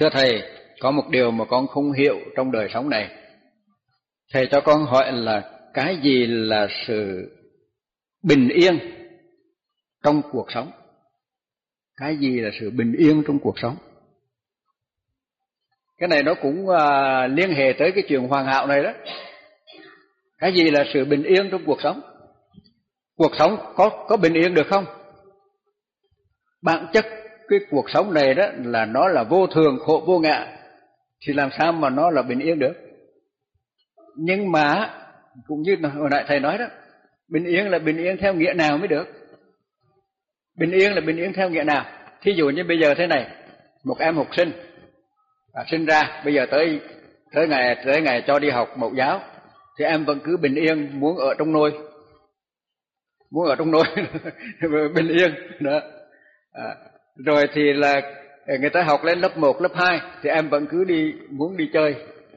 Thưa Thầy, có một điều mà con không hiểu trong đời sống này. Thầy cho con hỏi là cái gì là sự bình yên trong cuộc sống? Cái gì là sự bình yên trong cuộc sống? Cái này nó cũng à, liên hệ tới cái chuyện hoàn hảo này đó. Cái gì là sự bình yên trong cuộc sống? Cuộc sống có có bình yên được không? Bản chất cái cuộc sống này đó là nó là vô thường khổ vô ngã thì làm sao mà nó là bình yên được? Nhưng mà cũng như hồi nãy thầy nói đó, bình yên là bình yên theo nghĩa nào mới được? Bình yên là bình yên theo nghĩa nào? Thí dụ như bây giờ thế này, một em học sinh à, sinh ra bây giờ tới tới ngày tới ngày cho đi học mẫu giáo thì em vẫn cứ bình yên muốn ở trong nôi muốn ở trong nôi bình yên đó à, rồi thì là ờ, người ta học lên lớp 1, lớp 2 thì em vẫn cứ đi muốn đi chơi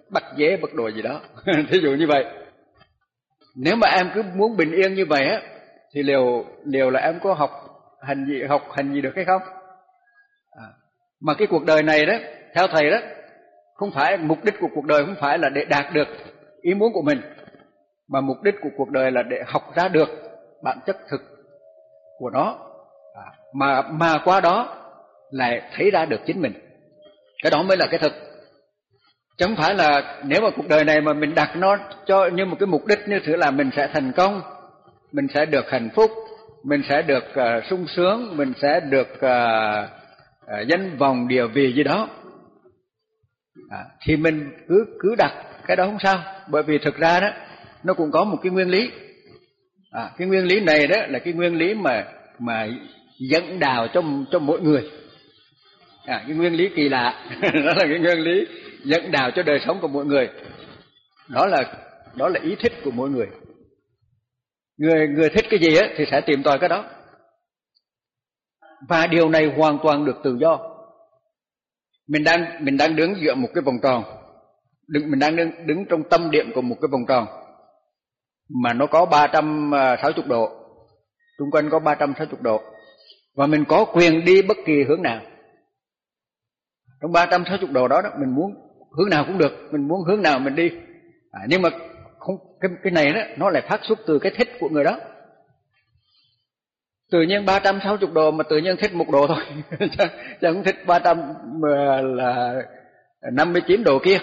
bắt dế bắt đồ gì đó. Thí dụ như vậy. Nếu mà em cứ muốn bình yên như vậy á thì liệu liệu là em có học hành gì học hành gì được hay không? À, mà cái cuộc đời này đó theo thầy đó không phải mục đích của cuộc đời không phải là để đạt được ý muốn của mình mà mục đích của cuộc đời là để học ra được bản chất thực của nó mà mà qua đó lại thấy ra được chính mình. Cái đó mới là cái thực. Chẳng phải là nếu mà cuộc đời này mà mình đặt nó cho như một cái mục đích như thử là mình sẽ thành công mình sẽ được hạnh phúc mình sẽ được uh, sung sướng mình sẽ được uh, uh, danh vọng địa vị gì đó. À, thì mình cứ cứ đặt cái đó không sao. Bởi vì thực ra đó nó cũng có một cái nguyên lý. À, cái nguyên lý này đó là cái nguyên lý mà mà dẫn đào cho cho mỗi người. À, cái nguyên lý kỳ lạ đó là cái nguyên lý dẫn đào cho đời sống của mỗi người. Đó là đó là ý thích của mỗi người. Người người thích cái gì á thì sẽ tìm tòi cái đó. Và điều này hoàn toàn được tự do. Mình đang mình đang đứng giữa một cái vòng tròn. Đứng mình đang đứng, đứng trong tâm điểm của một cái vòng tròn. Mà nó có 360 à, độ. Xung quanh có 360 độ và mình có quyền đi bất kỳ hướng nào. Trong 360 độ đó, đó mình muốn hướng nào cũng được. Mình muốn hướng nào mình đi. À, nhưng mà không cái cái này đó nó lại phát xuất từ cái thích của người đó. Tự nhiên 360 độ mà tự nhiên thích một độ thôi. Chẳng thích 300 là 59 độ kia.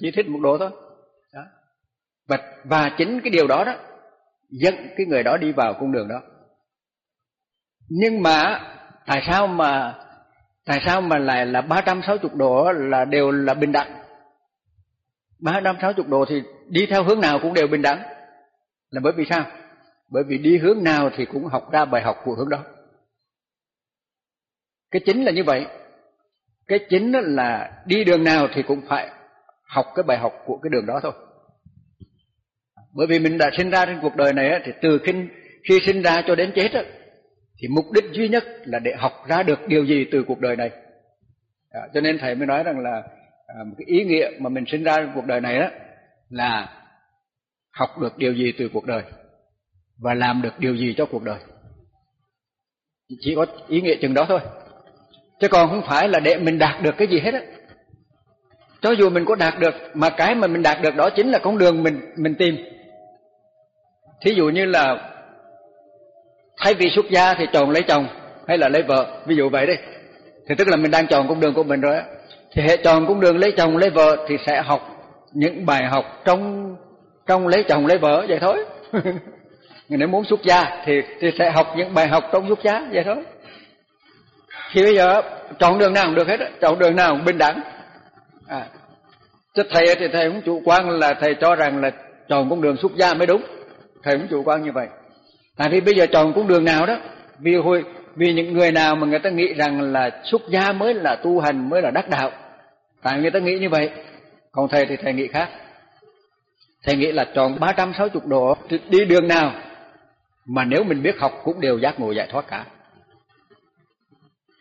Chỉ thích một độ thôi. Đó. và và chính cái điều đó đó dẫn cái người đó đi vào con đường đó nhưng mà, tại sao mà, tại sao mà lại là 360 độ là đều là bình đẳng? 360 độ thì đi theo hướng nào cũng đều bình đẳng. Là bởi vì sao? Bởi vì đi hướng nào thì cũng học ra bài học của hướng đó. Cái chính là như vậy. Cái chính là đi đường nào thì cũng phải học cái bài học của cái đường đó thôi. Bởi vì mình đã sinh ra trên cuộc đời này thì từ khi khi sinh ra cho đến chết thì mục đích duy nhất là để học ra được điều gì từ cuộc đời này. À, cho nên thầy mới nói rằng là à, một cái ý nghĩa mà mình sinh ra trong cuộc đời này đó là học được điều gì từ cuộc đời và làm được điều gì cho cuộc đời. Chỉ có ý nghĩa chừng đó thôi. Chứ còn không phải là để mình đạt được cái gì hết á. Cho dù mình có đạt được mà cái mà mình đạt được đó chính là con đường mình mình tìm. Thí dụ như là thay vì xuất gia thì chọn lấy chồng, hay là lấy vợ. Ví dụ vậy đi. Thì tức là mình đang chọn con đường của mình rồi đó. thì hệ chọn con đường lấy chồng, lấy vợ thì sẽ học những bài học trong trong lấy chồng, lấy vợ, vậy thôi. Nếu muốn xuất gia thì thì sẽ học những bài học trong xuất gia, vậy thôi. Thì bây giờ chọn đường nào cũng được hết chọn đường nào cũng bình đẳng. À. Chứ thầy thì thầy cũng chủ quan là thầy cho rằng là chọn con đường xuất gia mới đúng. Thầy cũng chủ quan như vậy à, thì bây giờ chọn cũng đường nào đó. Vì hồi vì những người nào mà người ta nghĩ rằng là xuất gia mới là tu hành mới là đắc đạo tại người ta nghĩ như vậy. Còn thầy thì thầy nghĩ khác. Thầy nghĩ là chọn 360 độ thì đi đường nào mà nếu mình biết học cũng đều giác ngộ giải thoát cả.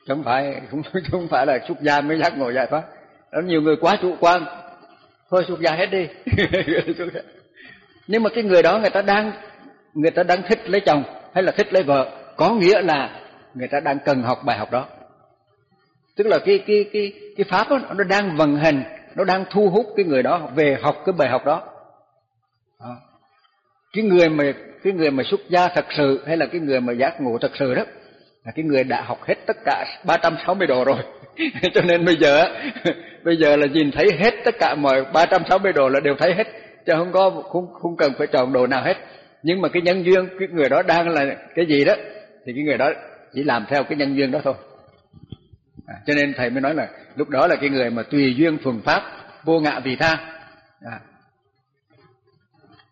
Không phải không, không phải là xuất gia mới giác ngộ giải thoát. Đó nhiều người quá chủ quan. Thôi xuất gia hết đi. Nhưng mà cái người đó người ta đang người ta đang thích lấy chồng hay là thích lấy vợ có nghĩa là người ta đang cần học bài học đó. Tức là cái cái cái cái pháp đó, nó đang vận hành nó đang thu hút cái người đó về học cái bài học đó. À. cái người mà cái người mà xuất gia thật sự hay là cái người mà giác ngộ thật sự đó là cái người đã học hết tất cả 360 độ rồi. Cho nên bây giờ bây giờ là nhìn thấy hết tất cả mọi 360 độ là đều thấy hết chứ không có không không cần phải chọn đồ nào hết nhưng mà cái nhân duyên cái người đó đang là cái gì đó thì cái người đó chỉ làm theo cái nhân duyên đó thôi. À, cho nên thầy mới nói là lúc đó là cái người mà tùy duyên thuần pháp vô ngã vì tha. À.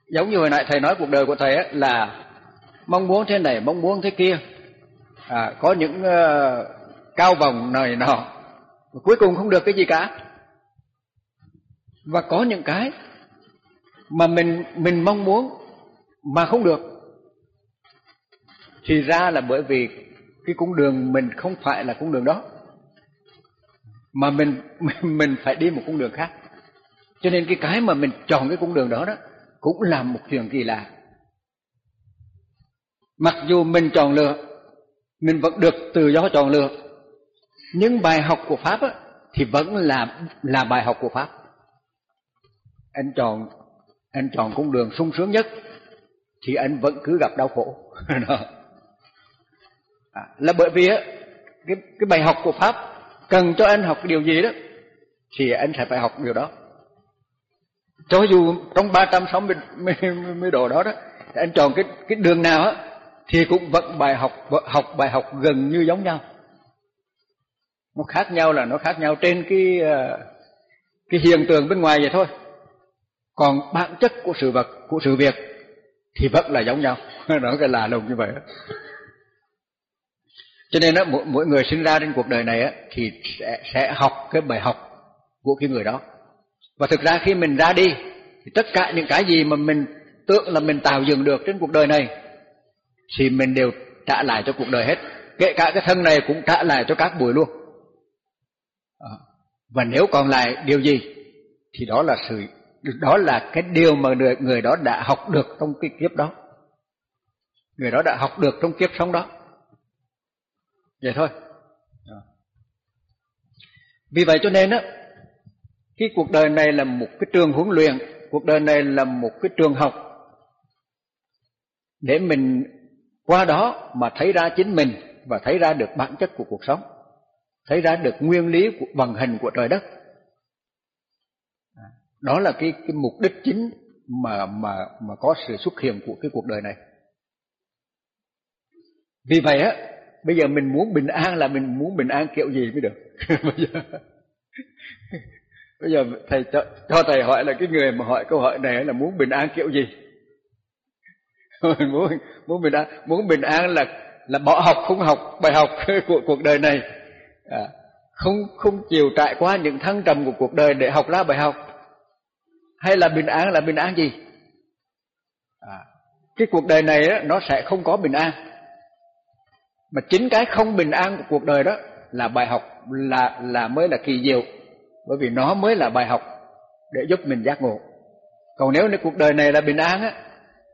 giống như hồi nãy thầy nói cuộc đời của thầy ấy, là mong muốn thế này mong muốn thế kia. À, có những uh, cao vòng này nọ cuối cùng không được cái gì cả. Và có những cái mà mình mình mong muốn mà không được. Thì ra là bởi vì cái cung đường mình không phải là cung đường đó mà mình mình, mình phải đi một cung đường khác. Cho nên cái cái mà mình chọn cái cung đường đó đó cũng là một chuyện kỳ lạ. Mặc dù mình chọn lựa mình vẫn được tự do chọn lựa nhưng bài học của pháp á, thì vẫn là là bài học của pháp. Anh chọn anh chọn cung đường sung sướng nhất thì anh vẫn cứ gặp đau khổ. À, là bởi vì á cái cái bài học của pháp cần cho anh học điều gì đó thì anh sẽ phải học điều đó. Cho dù trong 360 độ đó đó anh chọn cái cái đường nào á thì cũng vẫn bài học học bài học gần như giống nhau. Nó khác nhau là nó khác nhau trên cái ờ, cái hiện tượng bên ngoài vậy thôi. Còn bản chất của sự vật của sự việc thì vẫn là giống nhau. Nó cái là lùng như vậy. Cho nên đó, mỗi, mỗi người sinh ra trên cuộc đời này á, thì sẽ, sẽ học cái bài học của cái người đó. Và thực ra khi mình ra đi thì tất cả những cái gì mà mình tưởng là mình tạo dựng được trên cuộc đời này thì mình đều trả lại cho cuộc đời hết. Kể cả cái thân này cũng trả lại cho các buổi luôn. À, và nếu còn lại điều gì thì đó là sự đó là cái điều mà người, người đó đã học được trong cái kiếp đó. Người đó đã học được trong kiếp sống đó. Vậy thôi. Vì vậy cho nên á cái cuộc đời này là một cái trường huấn luyện cuộc đời này là một cái trường học. Để mình qua đó mà thấy ra chính mình và thấy ra được bản chất của cuộc sống, thấy ra được nguyên lý của vận hành của trời đất. Đó là cái cái mục đích chính mà mà mà có sự xuất hiện của cái cuộc đời này. Vì vậy á, bây giờ mình muốn bình an là mình muốn bình an kiểu gì mới được. bây giờ bây giờ thầy cho, cho thầy hỏi là cái người mà hỏi câu hỏi này là muốn bình an kiểu gì? muốn muốn bình an muốn bình an là là bỏ học không học bài học của cuộc đời này à, không không chịu trải qua những thăng trầm của cuộc đời để học ra bài học hay là bình an là bình an gì? À, cái cuộc đời này đó, nó sẽ không có bình an. Mà chính cái không bình an của cuộc đời đó là bài học là là mới là kỳ diệu. Bởi vì nó mới là bài học để giúp mình giác ngộ. Còn nếu như cuộc đời này là bình an á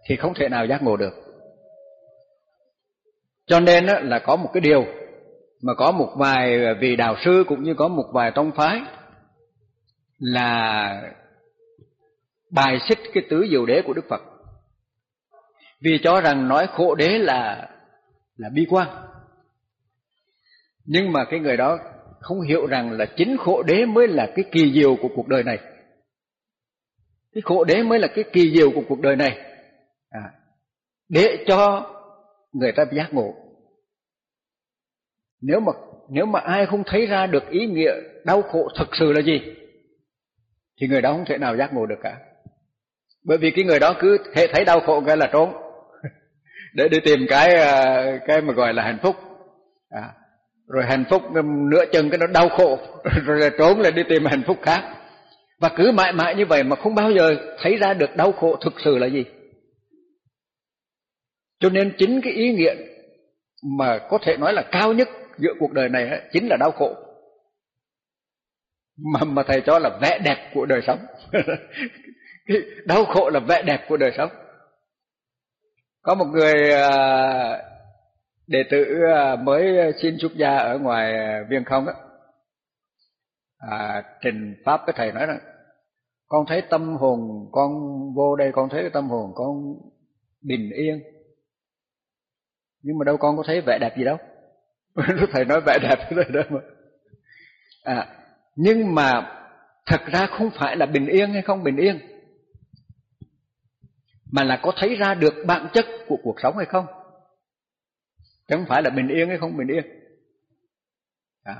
thì không thể nào giác ngộ được. Cho nên là có một cái điều mà có một vài vị đạo sư cũng như có một vài tông phái là bài xích cái tứ diệu đế của Đức Phật. Vì cho rằng nói khổ đế là là bi quan. Nhưng mà cái người đó không hiểu rằng là chính khổ đế mới là cái kỳ diệu của cuộc đời này. Cái khổ đế mới là cái kỳ diệu của cuộc đời này à, để cho người ta giác ngộ nếu mà nếu mà ai không thấy ra được ý nghĩa đau khổ thực sự là gì thì người đó không thể nào giác ngộ được cả bởi vì cái người đó cứ hệ thấy đau khổ cái là trốn. Để đi tìm cái à, cái mà gọi là hạnh phúc. À, rồi hạnh phúc nửa chân cái nó đau khổ. Rồi là trốn là đi tìm hạnh phúc khác. Và cứ mãi mãi như vậy mà không bao giờ thấy ra được đau khổ thực sự là gì. Cho nên chính cái ý nghĩa mà có thể nói là cao nhất giữa cuộc đời này chính là đau khổ. Mà mà thầy cho là vẻ đẹp của đời sống. cái đau khổ là vẻ đẹp của đời sống. Có một người à, đệ tử à, mới xin xuất gia ở ngoài viên không á, à, trình pháp cái thầy nói rằng con thấy tâm hồn con vô đây con thấy cái tâm hồn con bình yên. Nhưng mà đâu con có thấy vẻ đẹp gì đâu. Lúc thầy nói vẻ đẹp thế đó mà. À nhưng mà thật ra không phải là bình yên hay không bình yên mà là có thấy ra được bản chất của cuộc sống hay không? Chứ không phải là bình yên hay không bình yên. À.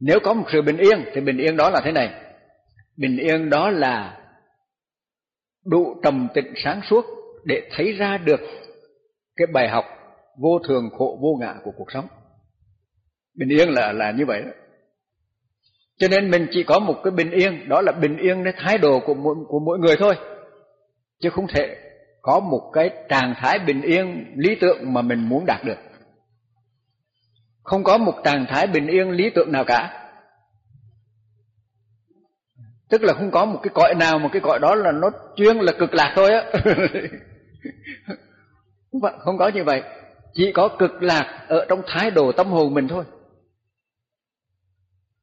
nếu có một sự bình yên thì bình yên đó là thế này. Bình yên đó là đủ trầm tịnh sáng suốt để thấy ra được cái bài học vô thường khổ vô ngã của cuộc sống. Bình yên là là như vậy đó. Cho nên mình chỉ có một cái bình yên đó là bình yên cái thái độ của mỗi, của mỗi người thôi chứ không thể có một cái trạng thái bình yên, lý tưởng mà mình muốn đạt được. Không có một trạng thái bình yên, lý tưởng nào cả. Tức là không có một cái cõi nào, một cái cõi đó là nó chuyên là cực lạc thôi á. Không có như vậy. Chỉ có cực lạc ở trong thái độ tâm hồn mình thôi.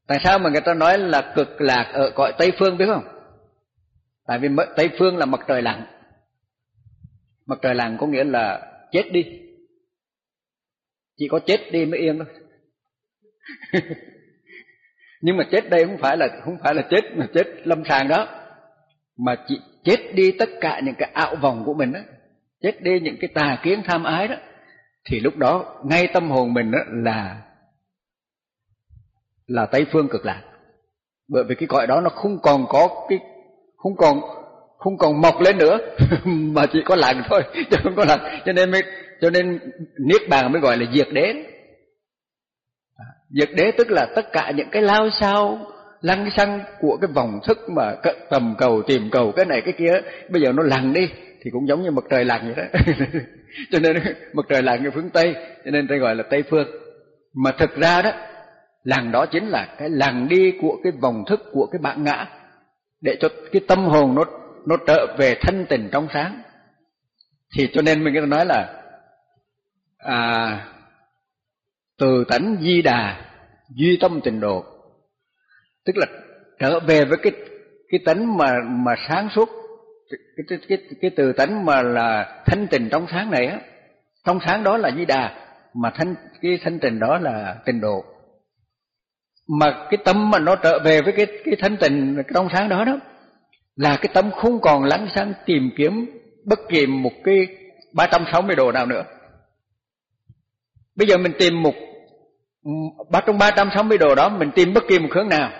Tại sao mà người ta nói là cực lạc ở cõi tây phương biết không? Tại vì tây phương là mặt trời lặn mặt trời lặn có nghĩa là chết đi. Chỉ có chết đi mới yên thôi. Nhưng mà chết đây không phải là, không phải là chết, mà chết lâm sàng đó. Mà chỉ chết đi tất cả những cái ảo vọng của mình đó. Chết đi những cái tà kiến tham ái đó. Thì lúc đó ngay tâm hồn mình đó là là tây phương cực lạc. Bởi vì cái cõi đó nó không còn có cái, không còn không còn mọc lên nữa, mà chỉ có lặng thôi, chứ không có lặng cho nên mới, cho nên niết bàn mới gọi là diệt đế à, diệt đế tức là tất cả những cái lao sao, lăng xăng của cái vòng thức mà tầm cầu, tìm cầu, cái này, cái kia, bây giờ nó lặn đi, thì cũng giống như mặt trời lặn vậy đó. Cho nên mặt trời lặn ở phương tây, cho nên ta gọi là tây phương. Mà thực ra đó làng đó chính là cái làng đi của cái vòng thức của cái bản ngã, để cho cái tâm hồn nó nó trở về thanh tịnh trong sáng. Thì cho nên mình có nói là à, từ tánh di đà duy tâm tịnh độ. Tức là trở về với cái cái tánh mà mà sáng suốt cái cái cái, cái từ tánh mà là thanh tịnh trong sáng này á. Trong sáng đó là di đà mà thanh cái thanh tịnh đó là tịnh độ. Mà cái tâm mà nó trở về với cái cái thanh tịnh trong sáng đó đó là cái tâm không còn lắng sang tìm kiếm bất kỳ một cái 360 độ nào nữa. Bây giờ mình tìm một ba trong 360 độ đó mình tìm bất kỳ một hướng nào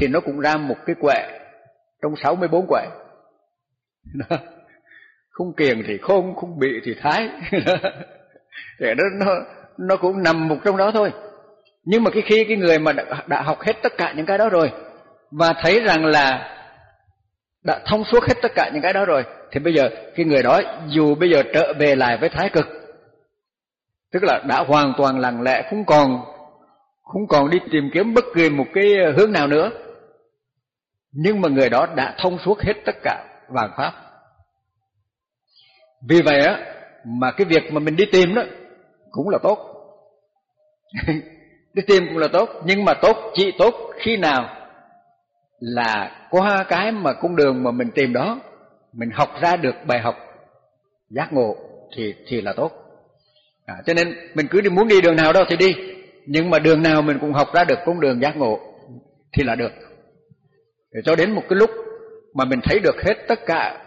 thì nó cũng ra một cái quẻ trong 64 quẻ. Không kiền thì khôn, không bị thì thái. Để nó nó nó cũng nằm một trong đó thôi. Nhưng mà cái khi cái người mà đã, đã học hết tất cả những cái đó rồi và thấy rằng là đã thông suốt hết tất cả những cái đó rồi, thì bây giờ cái người đó dù bây giờ trở về lại với thái cực, tức là đã hoàn toàn lặng lẽ, không còn không còn đi tìm kiếm bất kỳ một cái hướng nào nữa. Nhưng mà người đó đã thông suốt hết tất cả vàng pháp. Vì vậy á, mà cái việc mà mình đi tìm đó cũng là tốt. Đi tìm cũng là tốt, nhưng mà tốt chỉ tốt khi nào là qua cái mà cung đường mà mình tìm đó mình học ra được bài học giác ngộ thì thì là tốt. À, cho nên mình cứ đi muốn đi đường nào đâu thì đi nhưng mà đường nào mình cũng học ra được cung đường giác ngộ thì là được. Để cho đến một cái lúc mà mình thấy được hết tất cả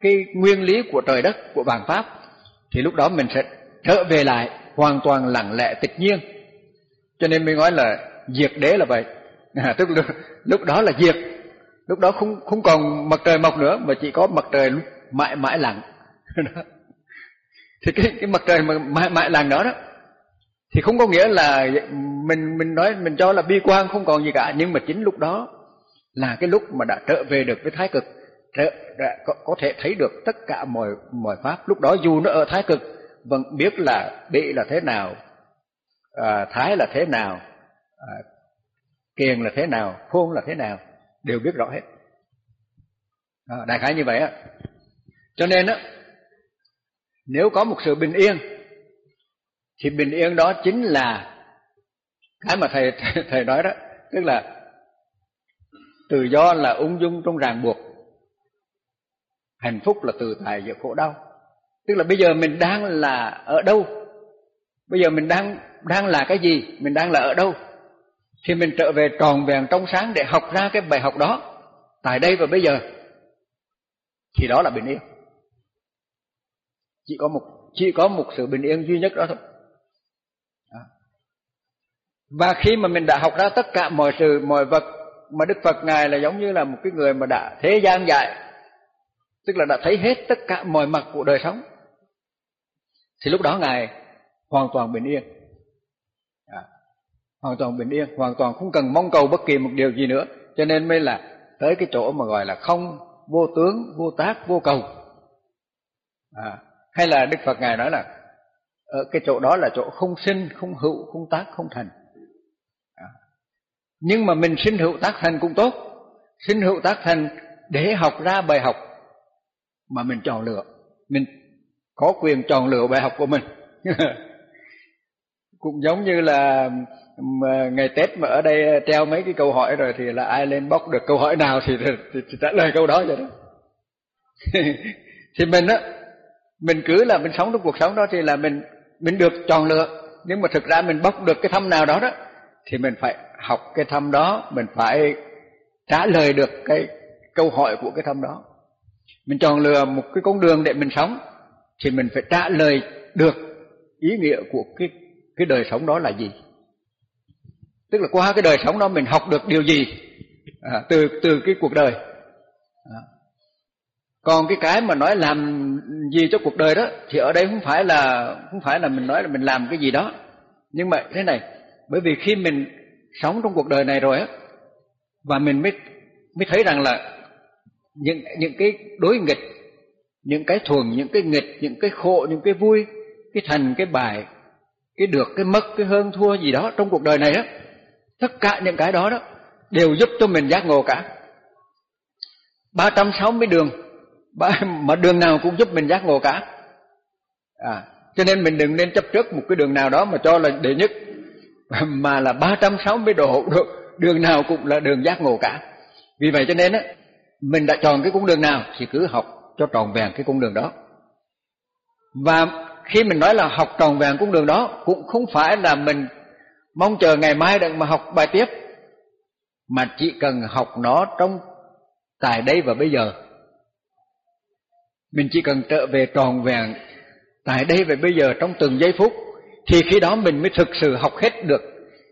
cái nguyên lý của trời đất của bản pháp thì lúc đó mình sẽ trở về lại hoàn toàn lặng lẽ tịch nhiên. Cho nên mình nói là diệt đế là vậy à, tức là lúc đó là diệt. Lúc đó không không còn mặt trời mọc nữa mà chỉ có mặt trời mãi mãi lặng thì cái cái mặt trời mà mãi mãi lặng đó đó thì không có nghĩa là mình mình nói mình cho là bi quan không còn gì cả nhưng mà chính lúc đó là cái lúc mà đã trở về được với thái cực. Trở, có, có thể thấy được tất cả mọi mọi pháp. Lúc đó dù nó ở thái cực vẫn biết là bị là thế nào à, thái là thế nào à, kiền là thế nào khôn là thế nào đều biết rõ hết. À, đại khái như vậy á. Cho nên á nếu có một sự bình yên thì bình yên đó chính là cái mà thầy thầy, thầy nói đó tức là tự do là ung dung trong ràng buộc hạnh phúc là tự tại giữa khổ đau. Tức là bây giờ mình đang là ở đâu? Bây giờ mình đang đang là cái gì? Mình đang là ở đâu? Thì mình trở về tròn vẹn trong sáng để học ra cái bài học đó. Tại đây và bây giờ, thì đó là bình yên. Chỉ có một, chỉ có một sự bình yên duy nhất đó thôi. Và khi mà mình đã học ra tất cả mọi sự, mọi vật mà Đức Phật ngài là giống như là một cái người mà đã thế gian dạy, tức là đã thấy hết tất cả mọi mặt của đời sống, thì lúc đó ngài hoàn toàn bình yên hoàn toàn bình yên hoàn toàn không cần mong cầu bất kỳ một điều gì nữa. Cho nên mới là tới cái chỗ mà gọi là không vô tướng vô tác vô cầu. À, hay là đức phật ngài nói là ở cái chỗ đó là chỗ không sinh không hữu không tác không thành. À, nhưng mà mình sinh hữu tác thành cũng tốt. Sinh hữu tác thành để học ra bài học mà mình chọn lựa. Mình có quyền chọn lựa bài học của mình. cũng giống như là ngày Tết mà ở đây treo mấy cái câu hỏi rồi thì là ai lên bóc được câu hỏi nào thì, thì, thì trả lời câu đó vậy đó. Thì mình á mình cứ là mình sống trong cuộc sống đó thì là mình mình được chọn lựa. Nhưng mà thực ra mình bóc được cái thăm nào đó đó thì mình phải học cái thăm đó mình phải trả lời được cái câu hỏi của cái thăm đó. Mình chọn lựa một cái con đường để mình sống thì mình phải trả lời được ý nghĩa của cái cái đời sống đó là gì? Tức là qua cái đời sống đó mình học được điều gì? À, từ từ cái cuộc đời. À. còn cái cái mà nói làm gì cho cuộc đời đó thì ở đây không phải là không phải là mình nói là mình làm cái gì đó. Nhưng mà thế này bởi vì khi mình sống trong cuộc đời này rồi á và mình mới mới thấy rằng là những những cái đối nghịch những cái thuần những cái nghịch những cái khổ những cái vui cái thành cái bài cái được cái mất cái hơn thua gì đó trong cuộc đời này á. Tất cả những cái đó đó đều giúp cho mình giác ngộ cả. 360 đường mà đường nào cũng giúp mình giác ngộ cả. À, cho nên mình đừng nên chấp trước một cái đường nào đó mà cho là đệ nhất mà là 360 độ đường nào cũng là đường giác ngộ cả. Vì vậy cho nên á mình đã chọn cái cung đường nào thì cứ học cho tròn vẹn cái cung đường đó. Và khi mình nói là học tròn vẹn cung đường đó, cũng không phải là mình mong chờ ngày mai được mà học bài tiếp, mà chỉ cần học nó trong tại đây và bây giờ. Mình chỉ cần trở về tròn vẹn tại đây và bây giờ trong từng giây phút, thì khi đó mình mới thực sự học hết được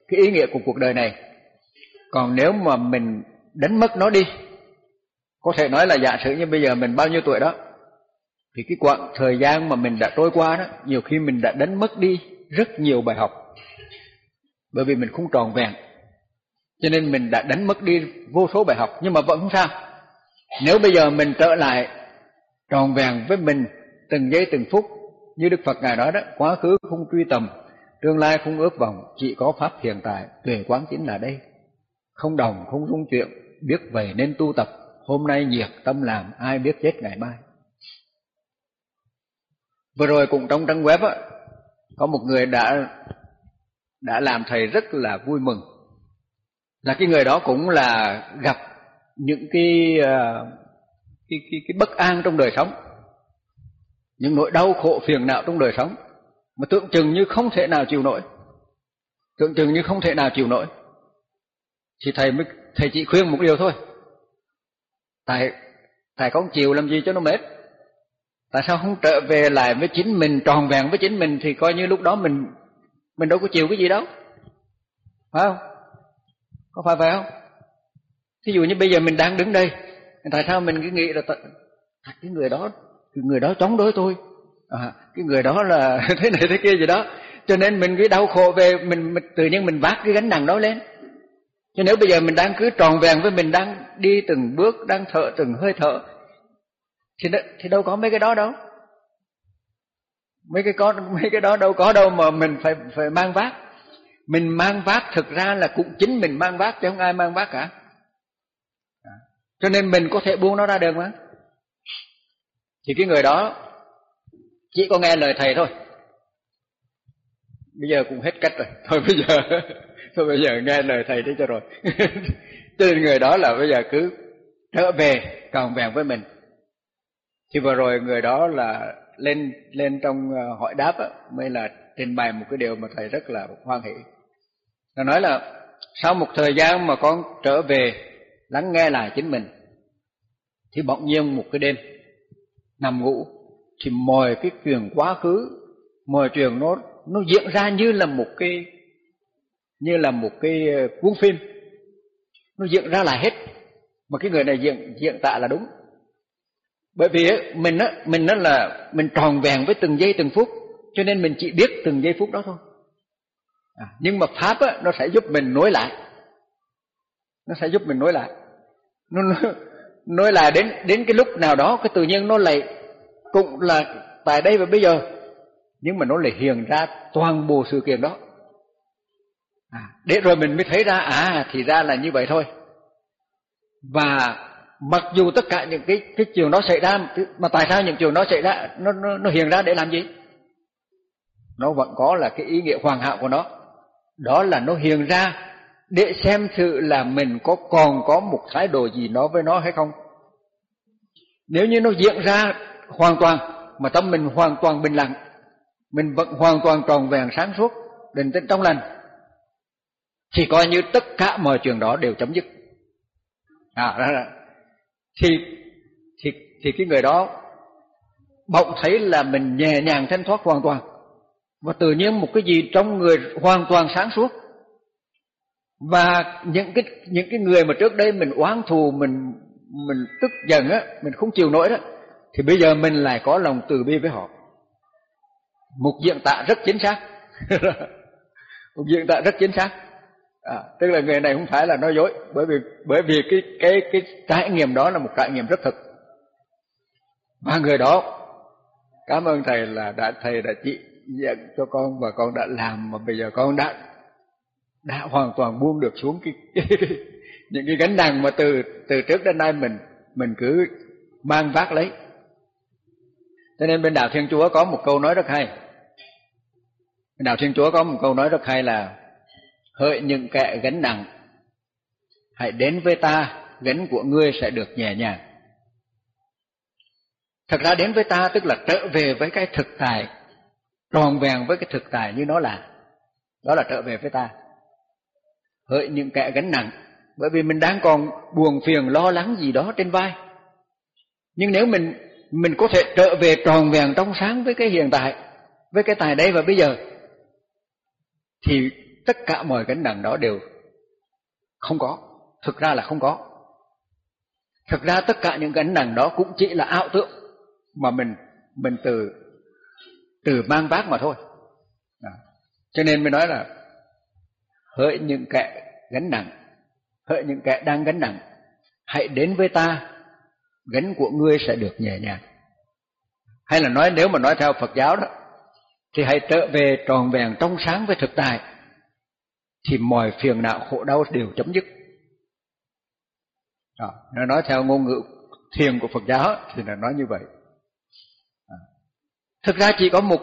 cái ý nghĩa của cuộc đời này. Còn nếu mà mình đánh mất nó đi, có thể nói là giả sử như bây giờ mình bao nhiêu tuổi đó thì cái quãng thời gian mà mình đã trôi qua đó, nhiều khi mình đã đánh mất đi rất nhiều bài học. Bởi vì mình không tròn vẹn. Cho nên mình đã đánh mất đi vô số bài học, nhưng mà vẫn không sao. Nếu bây giờ mình trở lại tròn vẹn với mình từng giây, từng phút như Đức Phật Ngài nói đó, quá khứ không truy tầm, tương lai không ước vọng, chỉ có pháp hiện tại, tuệ quán chính là đây. Không đồng, không dung chuyện, biết về nên tu tập, hôm nay nhiệt tâm làm, ai biết chết ngày mai vừa rồi cũng trong trang web á có một người đã đã làm thầy rất là vui mừng. Là cái người đó cũng là gặp những cái ờ, cái cái, cái bất an trong đời sống những nỗi đau khổ phiền não trong đời sống mà tưởng chừng như không thể nào chịu nổi. Tưởng chừng như không thể nào chịu nổi. Thì thầy mới thầy chỉ khuyên một điều thôi. Tại tại con chịu làm gì cho nó mệt? Tại sao không trở về lại với chính mình tròn vẹn với chính mình thì coi như lúc đó mình mình đâu có chịu cái gì đâu. Phải không? Có phải vậy không? Thí dụ như bây giờ mình đang đứng đây tại sao mình cứ nghĩ là à, cái người đó cái người đó chống đối tôi. À, cái người đó là thế này thế kia gì đó. Cho nên mình cứ đau khổ về mình, mình tự nhiên mình vác cái gánh nặng đó lên. Cho nếu bây giờ mình đang cứ tròn vẹn với mình đang đi từng bước đang thở từng hơi thở thì thì đâu có mấy cái đó đâu. Mấy cái có, mấy cái đó đâu có đâu mà mình phải phải mang vác. Mình mang vác thực ra là cũng chính mình mang vác chứ không ai mang vác cả. Cho nên mình có thể buông nó ra được mà. Thì cái người đó chỉ có nghe lời thầy thôi. Bây giờ cũng hết cách rồi. Thôi bây giờ, thôi bây giờ nghe lời thầy đi cho rồi. Cho nên người đó là bây giờ cứ trở về còn vẹn với mình thì vừa rồi người đó là lên lên trong ờ, hỏi đáp á, mới là trình bày một cái điều mà thầy rất là hoan hỷ. Nó nói là sau một thời gian mà con trở về lắng nghe lại chính mình thì bỗng nhiên một cái đêm nằm ngủ thì mọi cái chuyện quá khứ mọi chuyện nó nó diễn ra như là một cái như là một cái ờ, cuốn phim. Nó diễn ra là hết. Mà cái người này diễn diễn tả là đúng bởi vì mình á mình nó là mình tròn vẹn với từng giây từng phút cho nên mình chỉ biết từng giây phút đó thôi. À, nhưng mà pháp á nó sẽ giúp mình nối lại. Nó sẽ giúp mình nối lại. Nó, nó nối lại đến đến cái lúc nào đó cái tự nhiên nó lại cũng là tại đây và bây giờ. Nhưng mà nó lại hiện ra toàn bộ sự kiện đó. À, để rồi mình mới thấy ra à thì ra là như vậy thôi. Và mặc dù tất cả những cái cái trường đó xảy ra mà tại sao những trường đó xảy ra nó nó, nó hiện ra để làm gì? Nó vẫn có là cái ý nghĩa hoàn hảo của nó. Đó là nó hiện ra để xem thử là mình có còn có một thái độ gì nó với nó hay không. Nếu như nó diễn ra hoàn toàn mà tâm mình hoàn toàn bình lặng mình vẫn hoàn toàn tròn vẹn sáng suốt định tĩnh trong lành thì coi như tất cả mọi chuyện đó đều chấm dứt. À đó đó thì thì thì cái người đó bỗng thấy là mình nhẹ nhàng thanh thoát hoàn toàn. Và tự nhiên một cái gì trong người hoàn toàn sáng suốt. Và những cái những cái người mà trước đây mình oán thù, mình mình tức giận á, mình không chịu nổi đó, thì bây giờ mình lại có lòng từ bi với họ. Một diện tạ rất chính xác. Một diện tạ rất chính xác à, tức là người này không phải là nói dối bởi vì bởi vì cái cái cái trải nghiệm đó là một trải nghiệm rất thực. Mà người đó cảm ơn thầy là đã thầy đã chỉ dẫn cho con và con đã làm mà bây giờ con đã đã hoàn toàn buông được xuống cái, cái những cái gánh nặng mà từ từ trước đến nay mình mình cứ mang vác lấy. Cho nên bên đạo thiên chúa có một câu nói rất hay. Bên đạo thiên chúa có một câu nói rất hay là hỡi những kẻ gánh nặng. Hãy đến với ta, gánh của ngươi sẽ được nhẹ nhàng. Thật ra đến với ta tức là trở về với cái thực tại, tròn vẹn với cái thực tại như nó là. Đó là trở về với ta. Hỡi những kẻ gánh nặng. Bởi vì mình đang còn buồn phiền, lo lắng gì đó trên vai. Nhưng nếu mình mình có thể trở về tròn vẹn trong sáng với cái hiện tại, với cái tài đây và bây giờ, thì tất cả mọi gánh nặng đó đều không có. Thực ra là không có. Thực ra tất cả những gánh nặng đó cũng chỉ là ảo tưởng mà mình mình từ từ mang vác mà thôi. Đó. cho nên mới nói là hỡi những kẻ gánh nặng, hỡi những kẻ đang gánh nặng, hãy đến với ta, gánh của ngươi sẽ được nhẹ nhàng. Hay là nói, nếu mà nói theo Phật giáo đó, thì hãy trở về tròn vẹn trong sáng với thực tại thì mọi phiền não khổ đau đều chấm dứt. Đó, nó nói theo ngôn ngữ thiền của Phật giáo thì là nói như vậy. À. thực ra chỉ có một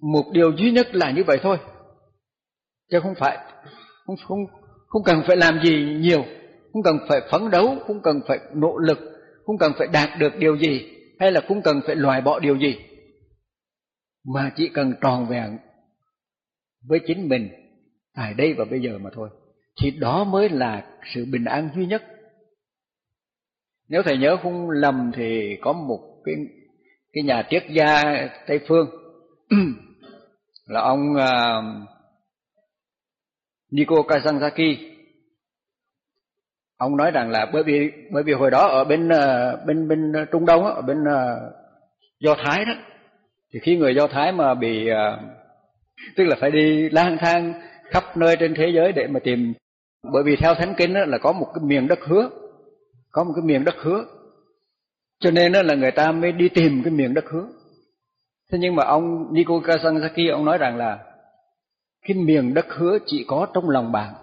một điều duy nhất là như vậy thôi. Chứ không phải không không không cần phải làm gì nhiều không cần phải phấn đấu không cần phải nỗ lực không cần phải đạt được điều gì hay là không cần phải loại bỏ điều gì. Mà chỉ cần tròn vẹn với chính mình à đây và bây giờ mà thôi. Thì đó mới là sự bình an duy nhất. Nếu thầy nhớ không lầm thì có một cái cái nhà triết gia tây phương. Là ông à, uh, Nico Kazanzaki ông nói rằng là bởi vì bởi vì hồi đó ở bên uh, bên bên Trung Đông ở bên uh, Do Thái đó thì khi người Do Thái mà bị uh, tức là phải đi lang thang khắp nơi trên thế giới để mà tìm. Bởi vì theo thánh kinh là có một cái miền đất hứa, có một cái miền đất hứa. Cho nên là người ta mới đi tìm cái miền đất hứa. Thế nhưng mà ông Nico Kazanzaki ông nói rằng là cái miền đất hứa chỉ có trong lòng bạn.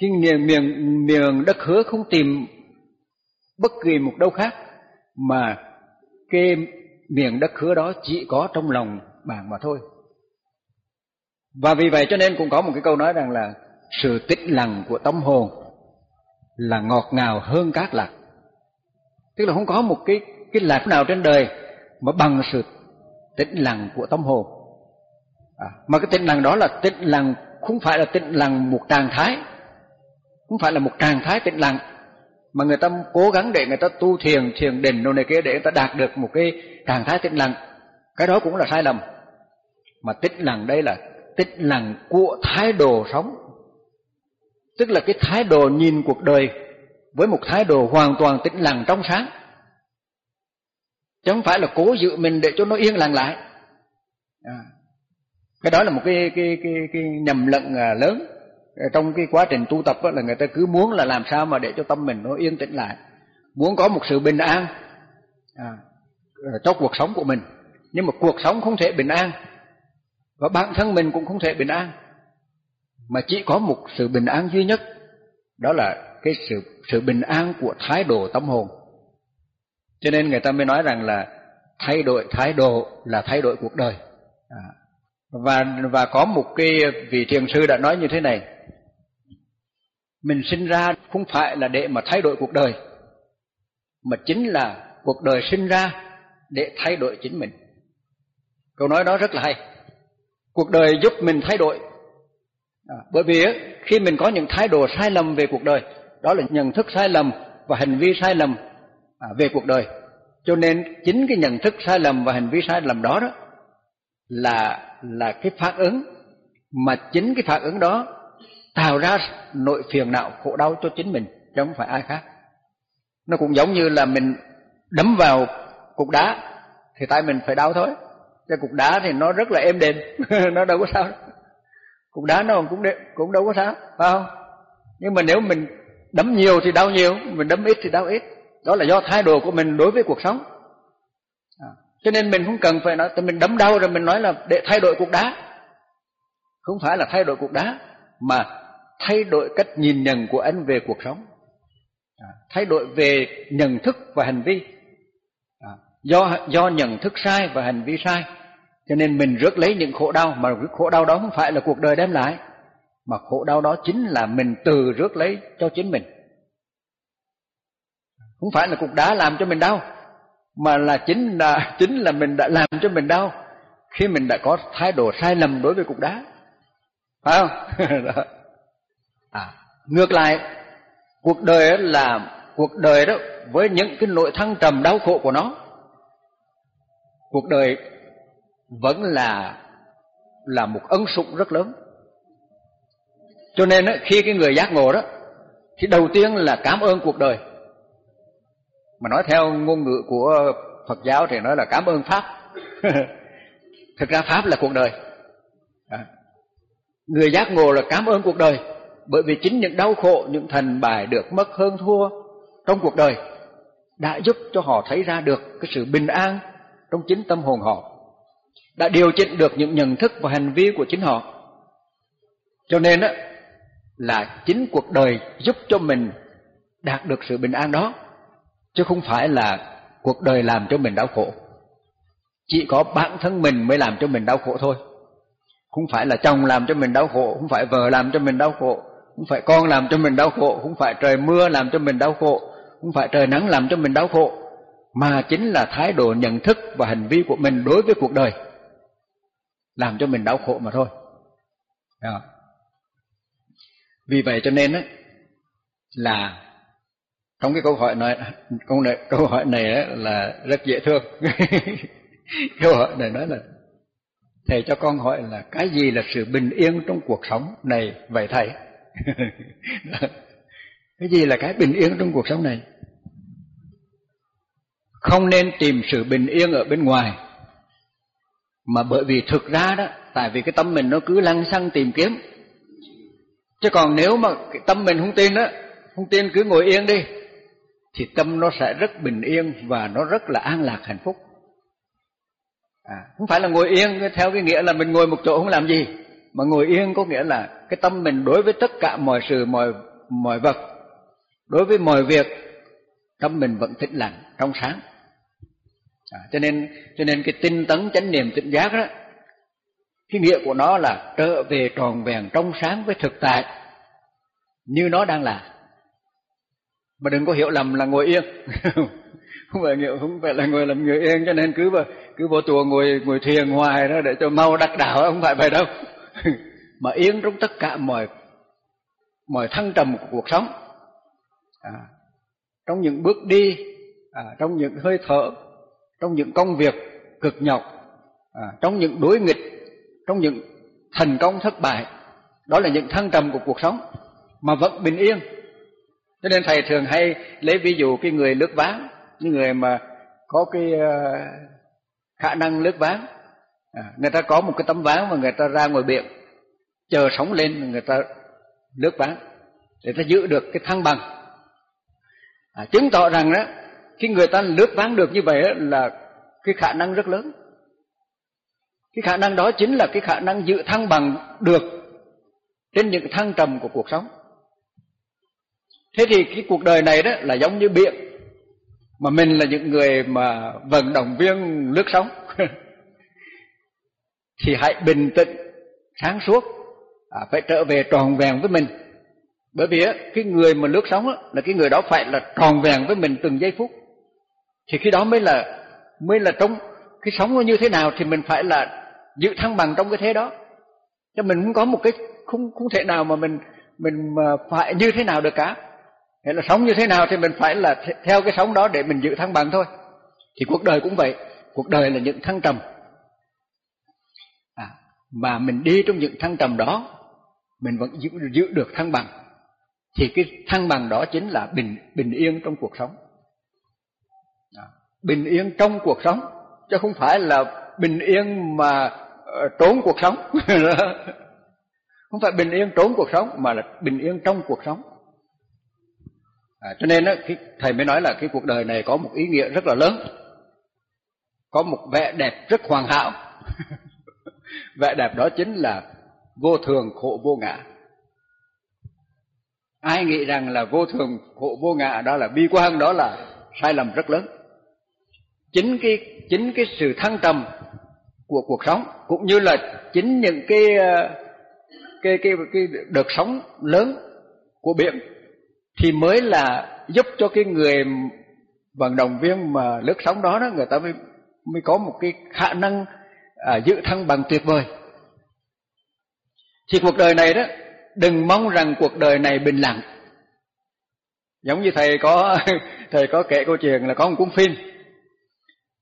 Cái miền miền miền đất hứa không tìm bất kỳ một đâu khác, mà cái miền đất hứa đó chỉ có trong lòng bạn mà thôi và vì vậy cho nên cũng có một cái câu nói rằng là sự tĩnh lặng của tâm hồn là ngọt ngào hơn các lạc. Tức là không có một cái cái lạc nào trên đời mà bằng sự tĩnh lặng của tâm hồn. À, mà cái tĩnh lặng đó là tĩnh lặng không phải là tĩnh lặng một trạng thái. Không phải là một trạng thái tĩnh lặng mà người ta cố gắng để người ta tu thiền thiền định đồ này kia để người ta đạt được một cái trạng thái tĩnh lặng. Cái đó cũng là sai lầm. Mà tĩnh lặng đây là tĩnh lặng của thái độ sống. Tức là cái thái độ nhìn cuộc đời với một thái độ hoàn toàn tĩnh lặng trong sáng. Chứ không phải là cố giữ mình để cho nó yên lặng lại. À. cái đó là một cái cái cái, cái nhầm lẫn à, lớn. Trong cái quá trình tu tập đó, là người ta cứ muốn là làm sao mà để cho tâm mình nó yên tĩnh lại. Muốn có một sự bình an à, cho cuộc sống của mình. Nhưng mà cuộc sống không thể bình an và bản thân mình cũng không thể bình an. Mà chỉ có một sự bình an duy nhất, đó là cái sự sự bình an của thái độ tâm hồn. Cho nên người ta mới nói rằng là thay đổi, thái độ là thay đổi cuộc đời. À. và và có một cái vị thiền sư đã nói như thế này. Mình sinh ra không phải là để mà thay đổi cuộc đời, mà chính là cuộc đời sinh ra để thay đổi chính mình. Câu nói đó rất là hay cuộc đời giúp mình thay đổi. À, bởi vì khi mình có những thái độ sai lầm về cuộc đời đó là nhận thức sai lầm và hành vi sai lầm à, về cuộc đời. Cho nên chính cái nhận thức sai lầm và hành vi sai lầm đó đó là là cái phản ứng mà chính cái phản ứng đó tạo ra nội phiền não khổ đau cho chính mình chứ không phải ai khác. Nó cũng giống như là mình đấm vào cục đá thì tay mình phải đau thôi cho cục đá thì nó rất là êm đềm. Nó đâu có sao. Cục đá nó cũng đêm, cũng đâu có sao phải không? Nhưng mà nếu mình đấm nhiều thì đau nhiều mình đấm ít thì đau ít. Đó là do thái độ của mình đối với cuộc sống. À, cho nên mình không cần phải nói mình đấm đau rồi mình nói là để thay đổi cục đá. Không phải là thay đổi cục đá mà thay đổi cách nhìn nhận của anh về cuộc sống. À, thay đổi về nhận thức và hành vi do do nhận thức sai và hành vi sai. Cho nên mình rước lấy những khổ đau mà cái khổ đau đó không phải là cuộc đời đem lại. Mà khổ đau đó chính là mình từ rước lấy cho chính mình. Không phải là cục đá làm cho mình đau mà là chính là chính là mình đã làm cho mình đau khi mình đã có thái độ sai lầm đối với cục đá. Phải không? À, ngược lại cuộc đời là cuộc đời đó với những cái nội thăng trầm đau khổ của nó cuộc đời vẫn là là một ân sủng rất lớn. Cho nên khi cái người giác ngộ đó, thì đầu tiên là cảm ơn cuộc đời. Mà nói theo ngôn ngữ của Phật giáo thì nói là cảm ơn pháp. Thực ra pháp là cuộc đời. À. người giác ngộ là cảm ơn cuộc đời, bởi vì chính những đau khổ, những thành bài được mất, hơn thua trong cuộc đời đã giúp cho họ thấy ra được cái sự bình an trong chính tâm hồn họ, đã điều chỉnh được những nhận thức và hành vi của chính họ. Cho nên á, là chính cuộc đời giúp cho mình đạt được sự bình an đó, chứ không phải là cuộc đời làm cho mình đau khổ. Chỉ có bản thân mình mới làm cho mình đau khổ thôi. Không phải là chồng làm cho mình đau khổ, không phải vợ làm cho mình đau khổ, không phải con làm cho mình đau khổ, không phải trời mưa làm cho mình đau khổ, không phải trời nắng làm cho mình đau khổ mà chính là thái độ nhận thức và hành vi của mình đối với cuộc đời. Làm cho mình đau khổ mà thôi. Đó. vì vậy cho nên á, là trong cái câu hỏi này, câu này, câu hỏi này là rất dễ thương. Câu hỏi này nói là, thầy cho con hỏi là cái gì là sự bình yên trong cuộc sống này vậy thầy? Cái gì là cái bình yên trong cuộc sống này? Không nên tìm sự bình yên ở bên ngoài. Mà bởi vì thực ra đó tại vì cái tâm mình nó cứ lăng xăng tìm kiếm. Chứ còn nếu mà cái tâm mình không tin đó không tin cứ ngồi yên đi thì tâm nó sẽ rất bình yên và nó rất là an lạc hạnh phúc. À, không phải là ngồi yên theo cái nghĩa là mình ngồi một chỗ không làm gì mà ngồi yên có nghĩa là cái tâm mình đối với tất cả mọi sự mọi mọi vật đối với mọi việc tâm mình vẫn tĩnh lặng trong sáng à, cho nên cho nên cái tinh tấn chánh niệm tỉnh giác đó cái nghĩa của nó là trở về tròn vẹn trong sáng với thực tại như nó đang là. Mà đừng có hiểu lầm là ngồi yên. Không phải hiểu không phải là ngồi làm người yên cho nên cứ vào cứ vô chùa ngồi ngồi thiền hoài đó để cho mau đắc đạo không phải vậy đâu. Mà yên trong tất cả mọi mọi thăng trầm của cuộc sống. À, trong những bước đi à, trong những hơi thở trong những công việc cực nhọc à, trong những đối nghịch trong những thành công thất bại đó là những thăng trầm của cuộc sống mà vẫn bình yên. Cho nên thầy thường hay lấy ví dụ cái người lướt ván những người mà có cái uh, khả năng lướt ván. À, người ta có một cái tấm ván mà người ta ra ngoài biển chờ sóng lên người ta lướt ván để ta giữ được cái thăng bằng. À, chứng tỏ rằng đó khi người ta lướt ván được như vậy là cái khả năng rất lớn. Cái khả năng đó chính là cái khả năng giữ thăng bằng được trên những thăng trầm của cuộc sống. Thế thì cái cuộc đời này đó là giống như biển mà mình là những người mà vận động viên lướt sóng. Thì hãy bình tĩnh sáng suốt à, phải trở về tròn vẹn với mình. Bởi vì á, cái người mà lướt sóng á, là cái người đó phải là tròn vẹn với mình từng giây phút thì khi đó mới là mới là trong cái sống nó như thế nào thì mình phải là giữ thăng bằng trong cái thế đó cho mình không có một cái không không thể nào mà mình mình mà phải như thế nào được cả Nghĩa là sống như thế nào thì mình phải là theo cái sống đó để mình giữ thăng bằng thôi. Thì cuộc đời cũng vậy, cuộc đời là những thăng trầm. À, mà mình đi trong những thăng trầm đó, mình vẫn giữ, giữ được thăng bằng. Thì cái thăng bằng đó chính là bình bình yên trong cuộc sống. Bình yên trong cuộc sống, chứ không phải là bình yên mà ờ, trốn cuộc sống. không phải bình yên trốn cuộc sống mà là bình yên trong cuộc sống. À, cho nên đó, cái, thầy mới nói là cái cuộc đời này có một ý nghĩa rất là lớn, có một vẻ đẹp rất hoàn hảo. vẻ đẹp đó chính là vô thường khổ vô ngã. Ai nghĩ rằng là vô thường khổ vô ngã đó là bi quan đó là sai lầm rất lớn. Chính cái chính cái sự thăng trầm của cuộc sống cũng như là chính những cái ờ, cái cái cái đợt sóng lớn của biển thì mới là giúp cho cái người vận động viên mà lướt sóng đó đó người ta mới mới có một cái khả năng à, giữ thăng bằng tuyệt vời. Thì cuộc đời này đó đừng mong rằng cuộc đời này bình lặng. Giống như thầy có thầy có kể câu chuyện là có một cuốn phim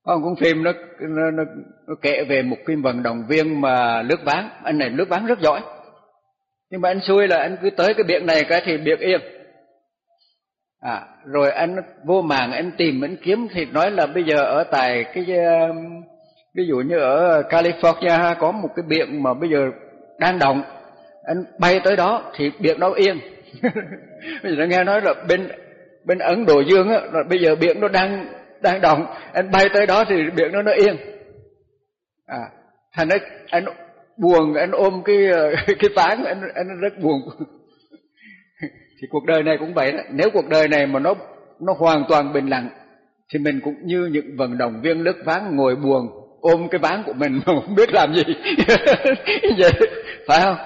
có một cuốn phim nó nó, nó, nó kể về một cái vận động viên mà lướt ván. Anh này lướt ván rất giỏi. Nhưng mà anh xui là anh cứ tới cái biển này cái thì biển yên. À rồi anh vô màng anh tìm anh kiếm thì nói là bây giờ ở tại cái um, ví dụ như ở California có một cái biển mà bây giờ đang động. Anh bay tới đó thì biển đó yên. Bây giờ nó nghe nói là bên bên Ấn Độ Dương á là bây giờ biển nó đang đang động anh bay tới đó thì biển nó nó yên. À thành ấy anh buồn, anh ôm cái cái ván anh anh rất buồn. Thì cuộc đời này cũng vậy đó. Nếu cuộc đời này mà nó nó hoàn toàn bình lặng, thì mình cũng như những vận động viên lướt ván ngồi buồn, ôm cái ván của mình mà không biết làm gì. Vậy, phải không?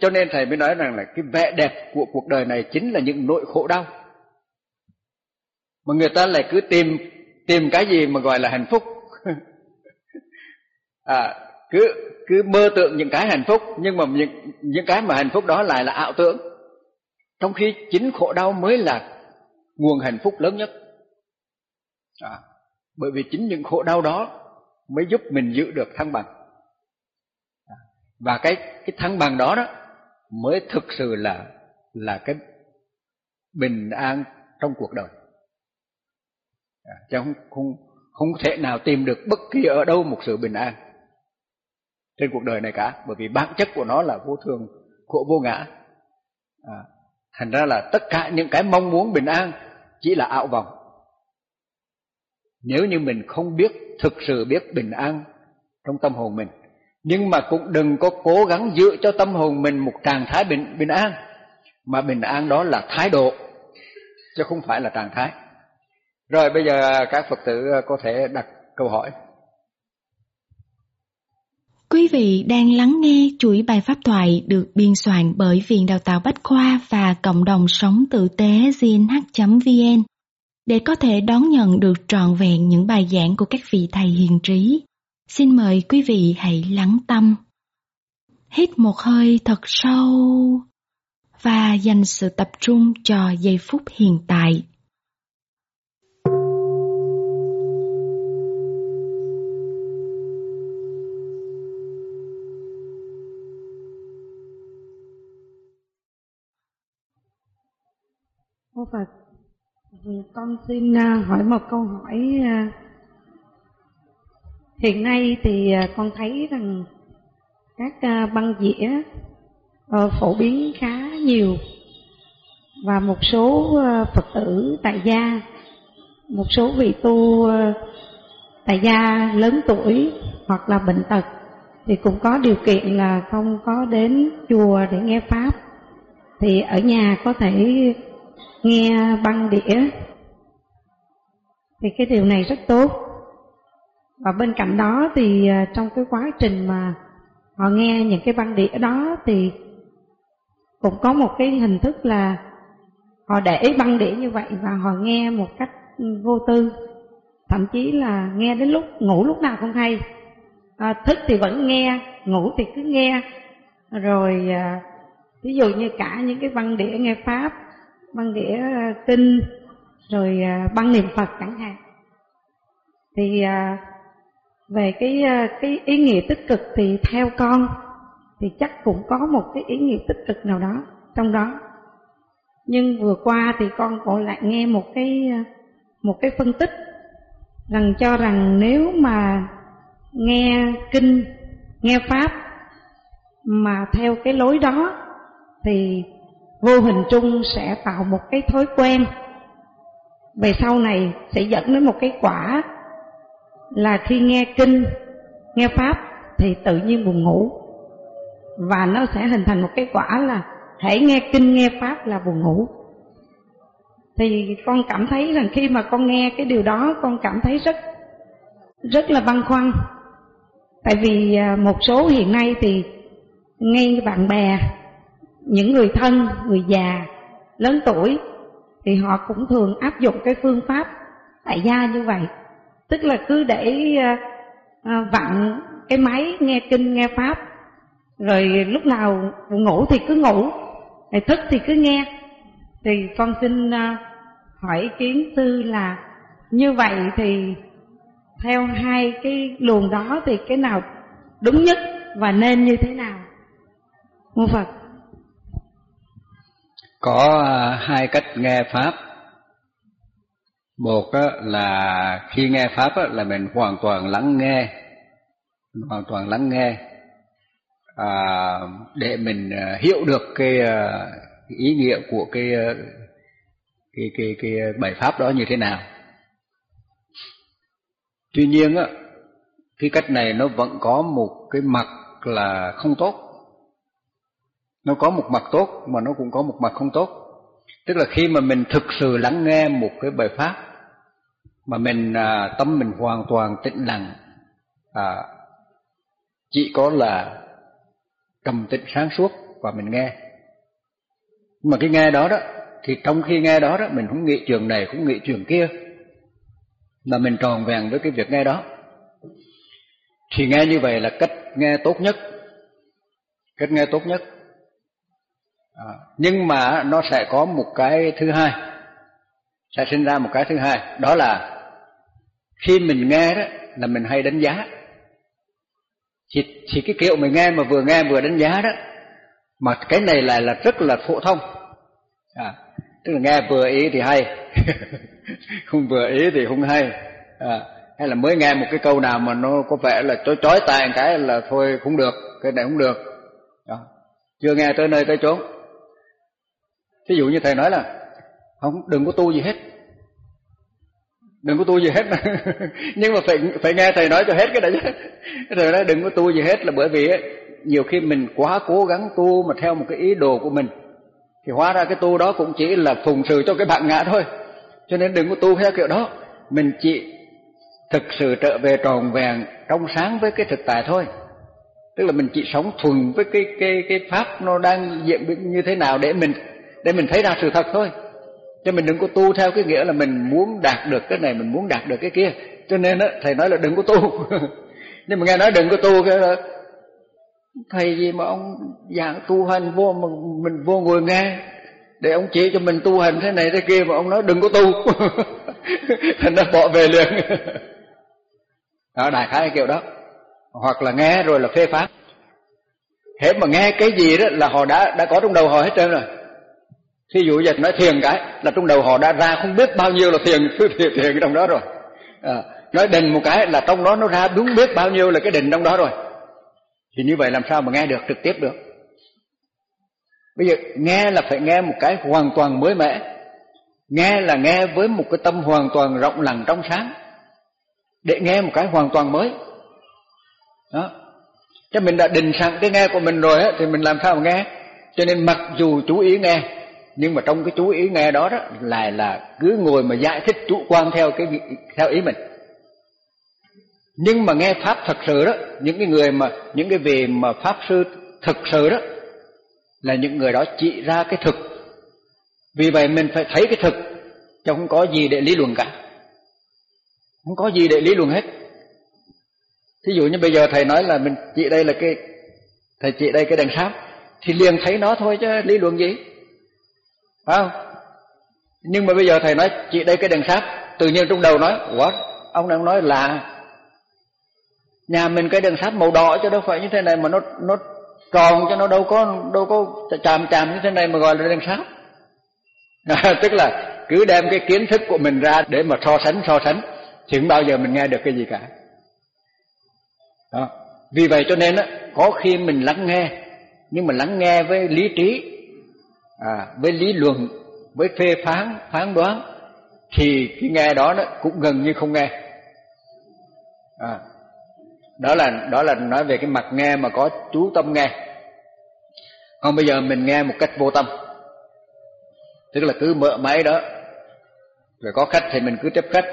Cho nên thầy mới nói rằng là cái vẻ đẹp của cuộc đời này chính là những nỗi khổ đau. Mà người ta lại cứ tìm tìm cái gì mà gọi là hạnh phúc. À cứ cứ mơ tưởng những cái hạnh phúc nhưng mà những những cái mà hạnh phúc đó lại là ảo tưởng. Trong khi chính khổ đau mới là nguồn hạnh phúc lớn nhất. À, bởi vì chính những khổ đau đó mới giúp mình giữ được thăng bằng. À, và cái cái thăng bằng đó đó mới thực sự là là cái bình an trong cuộc đời. À, chứ không không không thể nào tìm được bất kỳ ở đâu một sự bình an trên cuộc đời này cả bởi vì bản chất của nó là vô thường khổ vô ngã. À, thành ra là tất cả những cái mong muốn bình an chỉ là ảo vọng. Nếu như mình không biết thực sự biết bình an trong tâm hồn mình nhưng mà cũng đừng có cố gắng giữ cho tâm hồn mình một trạng thái bình bình an. Mà bình an đó là thái độ, chứ không phải là trạng thái. Rồi bây giờ các phật tử ờ, có thể đặt câu hỏi. Quý vị đang lắng nghe chuỗi bài pháp thoại được biên soạn bởi Viện Đào tạo Bách Khoa và Cộng đồng Sống Tử tế gnh.vn để có thể đón nhận được trọn vẹn những bài giảng của các vị thầy hiền trí. Xin mời quý vị hãy lắng tâm. Hít một hơi thật sâu và dành sự tập trung cho giây phút hiện tại. Cô Phật, con xin à, hỏi một câu hỏi. À, Hiện nay thì à, con thấy rằng các à, băng dĩa ờ, phổ biến khá nhiều. Và một số à, Phật tử tại gia, một số vị tu tại gia lớn tuổi hoặc là bệnh tật thì cũng có điều kiện là không có đến chùa để nghe pháp. Thì ở nhà có thể nghe băng đĩa thì cái điều này rất tốt và bên cạnh đó thì à, trong cái quá trình mà họ nghe những cái băng đĩa đó thì cũng có một cái hình thức là họ để băng đĩa như vậy và họ nghe một cách ừ, vô tư. Thậm chí là nghe đến lúc ngủ lúc nào không hay. À, thức thì vẫn nghe ngủ thì cứ nghe. Rồi à, ví dụ như cả những cái băng đĩa nghe pháp băng đĩa à, kinh rồi à, băng niệm phật chẳng hạn. Thì à, về cái à, cái ý nghĩa tích cực thì theo con, thì chắc cũng có một cái ý nghĩa tích cực nào đó trong đó. Nhưng vừa qua thì con cũng lại nghe một cái à, một cái phân tích rằng cho rằng nếu mà nghe kinh, nghe pháp mà theo cái lối đó thì vô hình chung sẽ tạo một cái thói quen. Về sau này sẽ dẫn đến một cái quả là khi nghe kinh nghe pháp thì tự nhiên buồn ngủ. Và nó sẽ hình thành một cái quả là hãy nghe kinh nghe pháp là buồn ngủ. Thì con cảm thấy rằng khi mà con nghe cái điều đó con cảm thấy rất rất là băn khoăn. Tại vì à, một số hiện nay thì ngay bạn bè những người thân, người già, lớn tuổi thì họ cũng thường áp dụng cái phương pháp tại gia như vậy. Tức là cứ để à, à, vặn cái máy nghe kinh nghe pháp rồi lúc nào ngủ thì cứ ngủ, rồi thức thì cứ nghe. Thì con xin à, hỏi ý kiến sư là như vậy thì theo hai cái luồng đó thì cái nào đúng nhất và nên như thế nào? Mô Phật có à, hai cách nghe pháp một là khi nghe pháp là mình hoàn toàn lắng nghe. Hoàn toàn lắng nghe. À, để mình à, hiểu được cái, cái ý nghĩa của cái à, cái cái cái bài pháp đó như thế nào. Tuy nhiên á cái cách này nó vẫn có một cái mặt là không tốt. Nó có một mặt tốt mà nó cũng có một mặt không tốt. Tức là khi mà mình thực sự lắng nghe một cái bài pháp mà mình à, tâm mình hoàn toàn tĩnh lặng. À, chỉ có là trầm tĩnh sáng suốt và mình nghe. Mà cái nghe đó đó thì trong khi nghe đó đó mình không nghĩ trường này cũng nghĩ trường kia. Mà mình tròn vẹn với cái việc nghe đó. Thì nghe như vậy là cách nghe tốt nhất. Cách nghe tốt nhất. À, nhưng mà nó sẽ có một cái thứ hai sẽ sinh ra một cái thứ hai. Đó là khi mình nghe đó là mình hay đánh giá. Thì, thì cái kiểu mình nghe mà vừa nghe vừa đánh giá đó mà cái này lại là rất là phổ thông. À, tức là nghe vừa ý thì hay không vừa ý thì không hay. À, hay là mới nghe một cái câu nào mà nó có vẻ là chói chói tai cái là thôi không được cái này không được. Đó. chưa nghe tới nơi tới chốn. Ví dụ như thầy nói là không, đừng có tu gì hết. Đừng có tu gì hết Nhưng mà phải phải nghe thầy nói cho hết cái đấy chứ. Thầy nói đừng có tu gì hết là bởi vì nhiều khi mình quá cố gắng tu mà theo một cái ý đồ của mình, thì hóa ra cái tu đó cũng chỉ là phụng sự cho cái bạn ngã thôi. Cho nên đừng có tu theo kiểu đó. Mình chỉ thực sự trở về tròn vẹn, trong sáng với cái thực tại thôi. tức là mình chỉ sống thuần với cái cái cái pháp nó đang diễn biến như thế nào để mình để mình thấy ra sự thật thôi cho mình đừng có tu theo cái nghĩa là mình muốn đạt được cái này mình muốn đạt được cái kia. Cho nên đó, thầy nói là đừng có tu. Nhưng mà nghe nói đừng có tu cái đó, thầy gì mà ông giảng tu hành vô mà mình vô ngồi nghe? Để ông chỉ cho mình tu hành thế này thế kia mà ông nói đừng có tu. Thành ra bỏ về liền. Đó đại khái kiểu đó. Hoặc là nghe rồi là phê phán. Thế mà nghe cái gì đó là họ đã đã có trong đầu họ hết trơn rồi thí dụ giờ nói thiền cái là trong đầu họ đã ra không biết bao nhiêu là thiền thiền, thiền trong đó rồi. À, nói định một cái là trong đó nó ra đúng biết bao nhiêu là cái định trong đó rồi. Thì như vậy làm sao mà nghe được trực tiếp được? Bây giờ nghe là phải nghe một cái hoàn toàn mới mẻ. Nghe là nghe với một cái tâm hoàn toàn rộng lặng trong sáng. Để nghe một cái hoàn toàn mới. Đó. Cho mình đã định sẵn cái nghe của mình rồi á thì mình làm sao mà nghe? Cho nên mặc dù chú ý nghe nhưng mà trong cái chú ý nghe đó đó, là là cứ ngồi mà giải thích chủ quan theo cái theo ý mình. Nhưng mà nghe pháp thật sự đó, những cái người mà, những cái vị mà pháp sư thực sự đó, là những người đó chỉ ra cái thực. Vì vậy mình phải thấy cái thực, chứ không có gì để lý luận cả. Không có gì để lý luận hết. Thí dụ như bây giờ thầy nói là mình chỉ đây là cái, thầy chỉ đây cái đèn sáp thì liền thấy nó thôi chứ lý luận gì? Phải không? Nhưng mà bây giờ thầy nói chị đây cái đèn sáp tự nhiên trong đầu nói what ông đang nói là nhà mình cái đèn sáp màu đỏ chứ đâu phải như thế này mà nó nó tròn cho nó đâu có đâu có chạm chạm như thế này mà gọi là đèn sáp à, tức là cứ đem cái kiến thức của mình ra để mà so sánh so sánh thì không bao giờ mình nghe được cái gì cả. Đó. vì vậy cho nên á có khi mình lắng nghe nhưng mà lắng nghe với lý trí à, với lý luận với phê phán phán đoán thì cái nghe đó nó cũng gần như không nghe. À, đó là đó là nói về cái mặt nghe mà có chú tâm nghe. Còn bây giờ mình nghe một cách vô tâm. Tức là cứ mở máy đó rồi có khách thì mình cứ tiếp khách.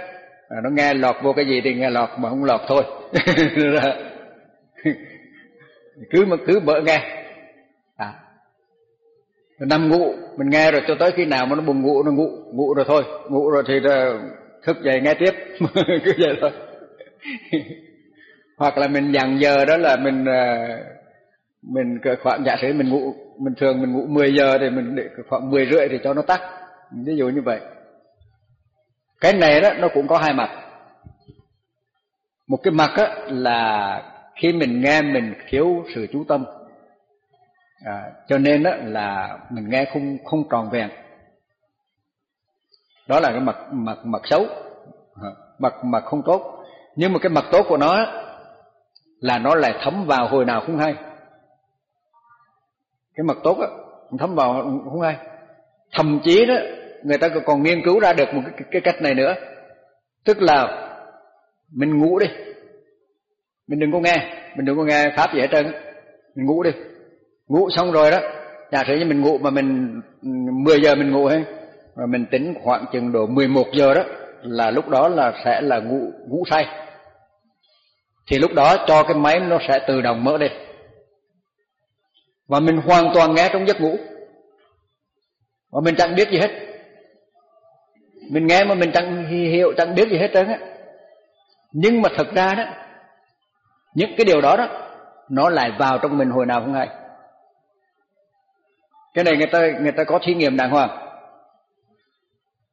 À, nó nghe lọt vô cái gì thì nghe lọt mà không lọt thôi. Cứ mà cứ mở nghe năm ngủ. Mình nghe rồi cho tới khi nào mà nó buồn ngủ, nó ngủ. Ngủ rồi thôi. Ngủ rồi thì thức dậy nghe tiếp. Cứ vậy thôi. Hoặc là mình dặn giờ đó là mình à, mình khoảng, giả sử mình ngủ, mình thường mình ngủ 10 giờ thì mình để khoảng 10 rưỡi thì cho nó tắt. Ví dụ như vậy. Cái này đó, nó cũng có hai mặt. Một cái mặt á, là khi mình nghe mình thiếu sự chú tâm à, cho nên đó là mình nghe không không tròn vẹn. Đó là cái mặt mặt mặt xấu mặt mặt không tốt. Nhưng mà cái mặt tốt của nó là nó lại thấm vào hồi nào không hay. Cái mặt tốt á thấm vào không hay. Thậm chí đó người ta còn nghiên cứu ra được một cái, cái cách này nữa. Tức là mình ngủ đi. Mình đừng có nghe. Mình đừng có nghe pháp gì hết trơn mình ngủ đi ngủ xong rồi đó. Giả sử như mình ngủ mà mình ừ, 10 giờ mình ngủ hay, mà mình tính khoảng chừng độ 11 giờ đó, là lúc đó là sẽ là ngủ ngủ say. Thì lúc đó cho cái máy nó sẽ tự động mở lên và mình hoàn toàn nghe trong giấc ngủ. Và mình chẳng biết gì hết. Mình nghe mà mình chẳng hiểu, chẳng biết gì hết trơn á. Nhưng mà thật ra đó, những cái điều đó đó, nó lại vào trong mình hồi nào không hay cái này người ta người ta có thí nghiệm đàng hoàng.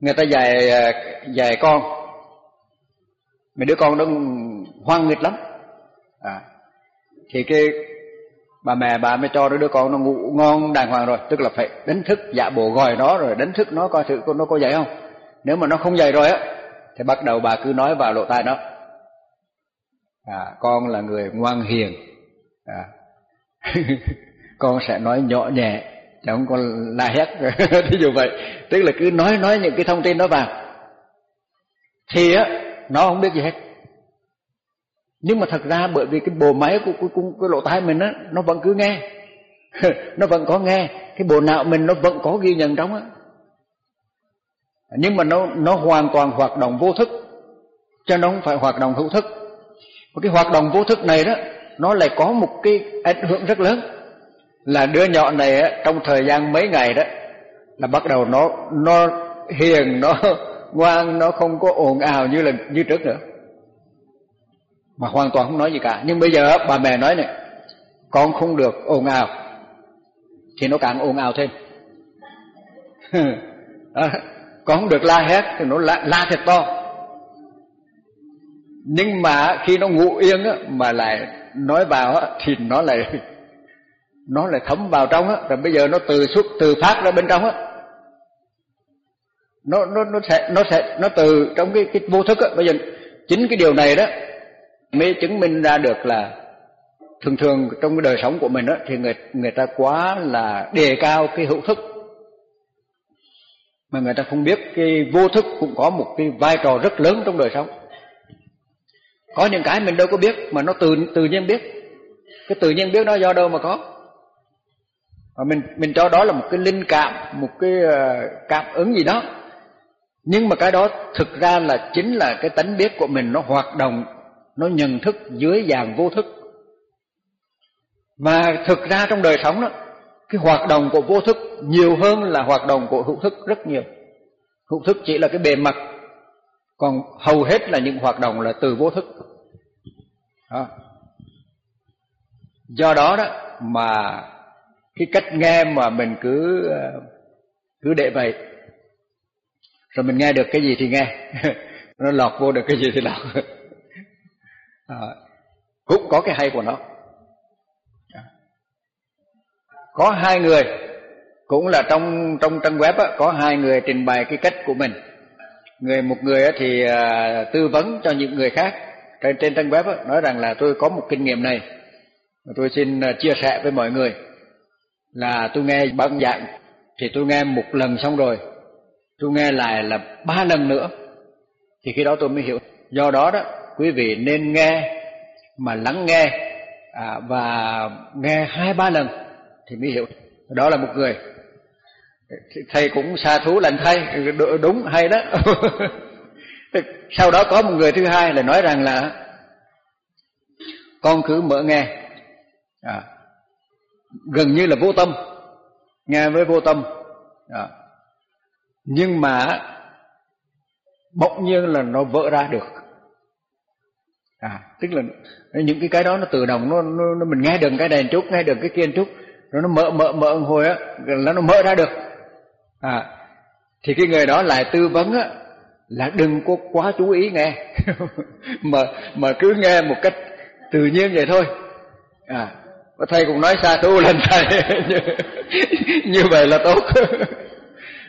Người ta dạy à, dạy con. Mấy đứa con nó hoang nghịch lắm. À thì cái bà mẹ, bà mới cho đứa con nó ngủ ngon đàng hoàng rồi. Tức là phải đánh thức dạ bộ gọi nó rồi đánh thức nó coi thử nó có dậy không. Nếu mà nó không dậy rồi á, thì bắt đầu bà cứ nói vào lộ tai nó. À con là người ngoan hiền. À con sẽ nói nhỏ nhẹ không có la hét. Thí dụ vậy. Tức là cứ nói nói những cái thông tin đó vào. Thì á nó không biết gì hết. Nhưng mà thật ra bởi vì cái bộ máy của của, của cái lỗ tai mình á nó vẫn cứ nghe. Nó vẫn có nghe. Cái bộ não mình nó vẫn có ghi nhận trong á. Nhưng mà nó nó hoàn toàn hoạt động vô thức. Cho nó không phải hoạt động hữu thức. Và cái hoạt động vô thức này đó nó lại có một cái ảnh hưởng rất lớn là đứa nhỏ này á, trong thời gian mấy ngày đó là bắt đầu nó nó hiền nó ngoan nó không có ồn ào như là như trước nữa. Mà hoàn toàn không nói gì cả. Nhưng bây giờ bà mẹ nói này con không được ồn ào. Thì nó càng ồn ào thêm. Con không được la hét thì nó la, la thật to. Nhưng mà khi nó ngủ yên á mà lại nói vào á thì nó lại nó lại thấm vào trong á, rồi bây giờ nó từ xuất, từ phát ra bên trong á. Nó nó nó sẽ nó sẽ, nó từ trong cái cái vô thức á. Bây giờ chính cái điều này đó mới chứng minh ra được là thường thường trong cái đời sống của mình đó thì người người ta quá là đề cao cái hữu thức. Mà người ta không biết cái vô thức cũng có một cái vai trò rất lớn trong đời sống. Có những cái mình đâu có biết, mà nó tự tự nhiên biết. Cái tự nhiên biết nó do đâu mà có và mình mình cho đó là một cái linh cảm, một cái ờ, cảm ứng gì đó. Nhưng mà cái đó thực ra là chính là cái tánh biết của mình nó hoạt động, nó nhận thức dưới dạng vô thức. Mà thực ra trong đời sống đó, cái hoạt động của vô thức nhiều hơn là hoạt động của hữu thức rất nhiều. Hữu thức chỉ là cái bề mặt, còn hầu hết là những hoạt động là từ vô thức. Đó. do đó đó mà cái cách nghe mà mình cứ ờ, cứ để vậy. Rồi mình nghe được cái gì thì nghe. Nó lọt vô được cái gì thì lọt. À, cũng có cái hay của nó. Có hai người cũng là trong trong trang web á, có hai người trình bày cái cách của mình. Người một người thì à, tư vấn cho những người khác. Trên trên trang web á, nói rằng là tôi có một kinh nghiệm này. Tôi xin chia sẻ với mọi người là tôi nghe băng dạng thì tôi nghe một lần xong rồi. Tôi nghe lại là ba lần nữa thì khi đó tôi mới hiểu. Do đó đó quý vị nên nghe mà lắng nghe à, và nghe hai ba lần thì mới hiểu. Đó là một người. Thầy cũng xa thú lành thay đúng hay đó. Sau đó có một người thứ hai là nói rằng là con cứ mở nghe. À, gần như là vô tâm. Nghe với vô tâm. À, nhưng mà bỗng nhiên là nó vỡ ra được. À tức là những cái cái đó nó tự động nó, nó, nó mình nghe được cái này chút nghe được cái kia chút rồi nó mở mở mở hồi á là nó mở ra được. À thì cái người đó lại tư vấn á là đừng có quá chú ý nghe. Mà mà cứ nghe một cách tự nhiên vậy thôi. À và thầy cũng nói xa tu lên thầy. Như, như vậy là tốt.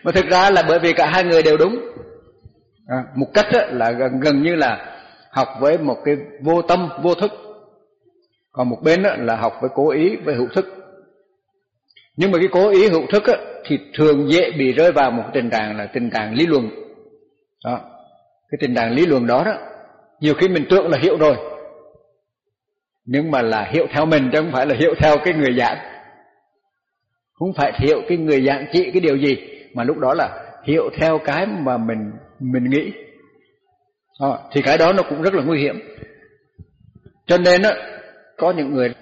Mà thực ra là bởi vì cả hai người đều đúng. À, một cách là gần gần như là học với một cái vô tâm vô thức. Còn một bên là học với cố ý với hữu thức. Nhưng mà cái cố ý hữu thức thì thường dễ bị rơi vào một tình trạng là tình trạng lý luận. Đó. Cái tình trạng lý luận đó đó nhiều khi mình tưởng là hiểu rồi nhưng mà là hiểu theo mình chứ không phải là hiểu theo cái người giảng. Không phải hiểu cái người giảng trị cái điều gì mà lúc đó là hiểu theo cái mà mình mình nghĩ. À, thì cái đó nó cũng rất là nguy hiểm. Cho nên á có những người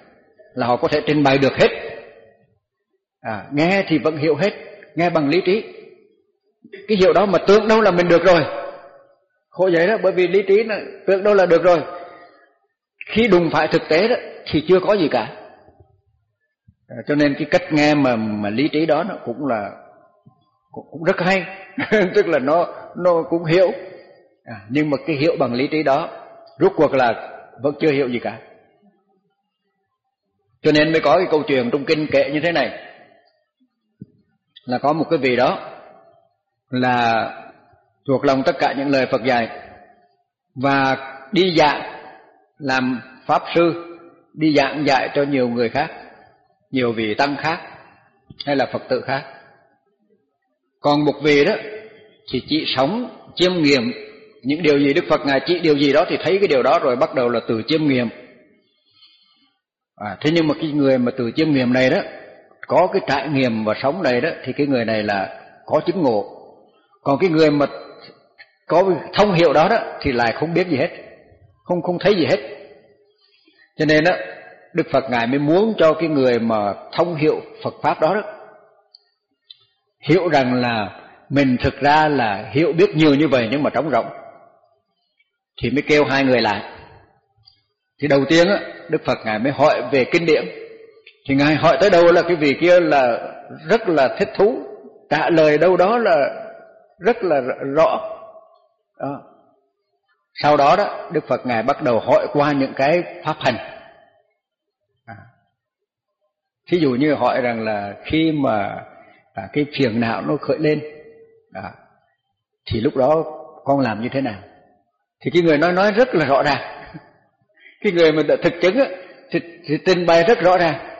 là họ có thể trình bày được hết. À, nghe thì vẫn hiểu hết nghe bằng lý trí. Cái hiểu đó mà tưởng đâu là mình được rồi. Khổ vậy đó bởi vì lý trí nó tưởng đâu là được rồi khi đụng phải thực tế đó thì chưa có gì cả. À, cho nên cái cách nghe mà mà lý trí đó nó cũng là cũng rất hay. Tức là nó nó cũng hiểu. À, nhưng mà cái hiểu bằng lý trí đó rốt cuộc là vẫn chưa hiểu gì cả. Cho nên mới có cái câu chuyện trong kinh kệ như thế này. Là có một cái vị đó là thuộc lòng tất cả những lời Phật dạy và đi dạng làm pháp sư đi giảng dạy cho nhiều người khác nhiều vị tăng khác hay là Phật tử khác. Còn một vị đó thì chỉ sống chiêm nghiệm những điều gì Đức Phật ngài chỉ điều gì đó thì thấy cái điều đó rồi bắt đầu là từ chiêm nghiệm. À, thế nhưng mà cái người mà từ chiêm nghiệm này đó có cái trải nghiệm và sống này đó thì cái người này là có chứng ngộ. Còn cái người mà có thông hiểu đó đó thì lại không biết gì hết không không thấy gì hết. Cho nên đó Đức Phật ngài mới muốn cho cái người mà thông hiểu Phật pháp đó đó hiểu rằng là mình thực ra là hiểu biết nhiều như vậy nhưng mà trống rỗng. Thì mới kêu hai người lại. Thì đầu tiên á, Đức Phật ngài mới hỏi về kinh điển. Thì ngài hỏi tới đâu là cái vị kia là rất là thích thú, trả lời đâu đó là rất là rõ. Đó sau đó đó Đức Phật ngài bắt đầu hỏi qua những cái pháp hành. À. thí dụ như hỏi rằng là khi mà à, cái phiền não nó khởi lên à, thì lúc đó con làm như thế nào? Thì cái người nói nói rất là rõ ràng. Cái người mà đã thực chứng á, thì, thì trình bày rất rõ ràng.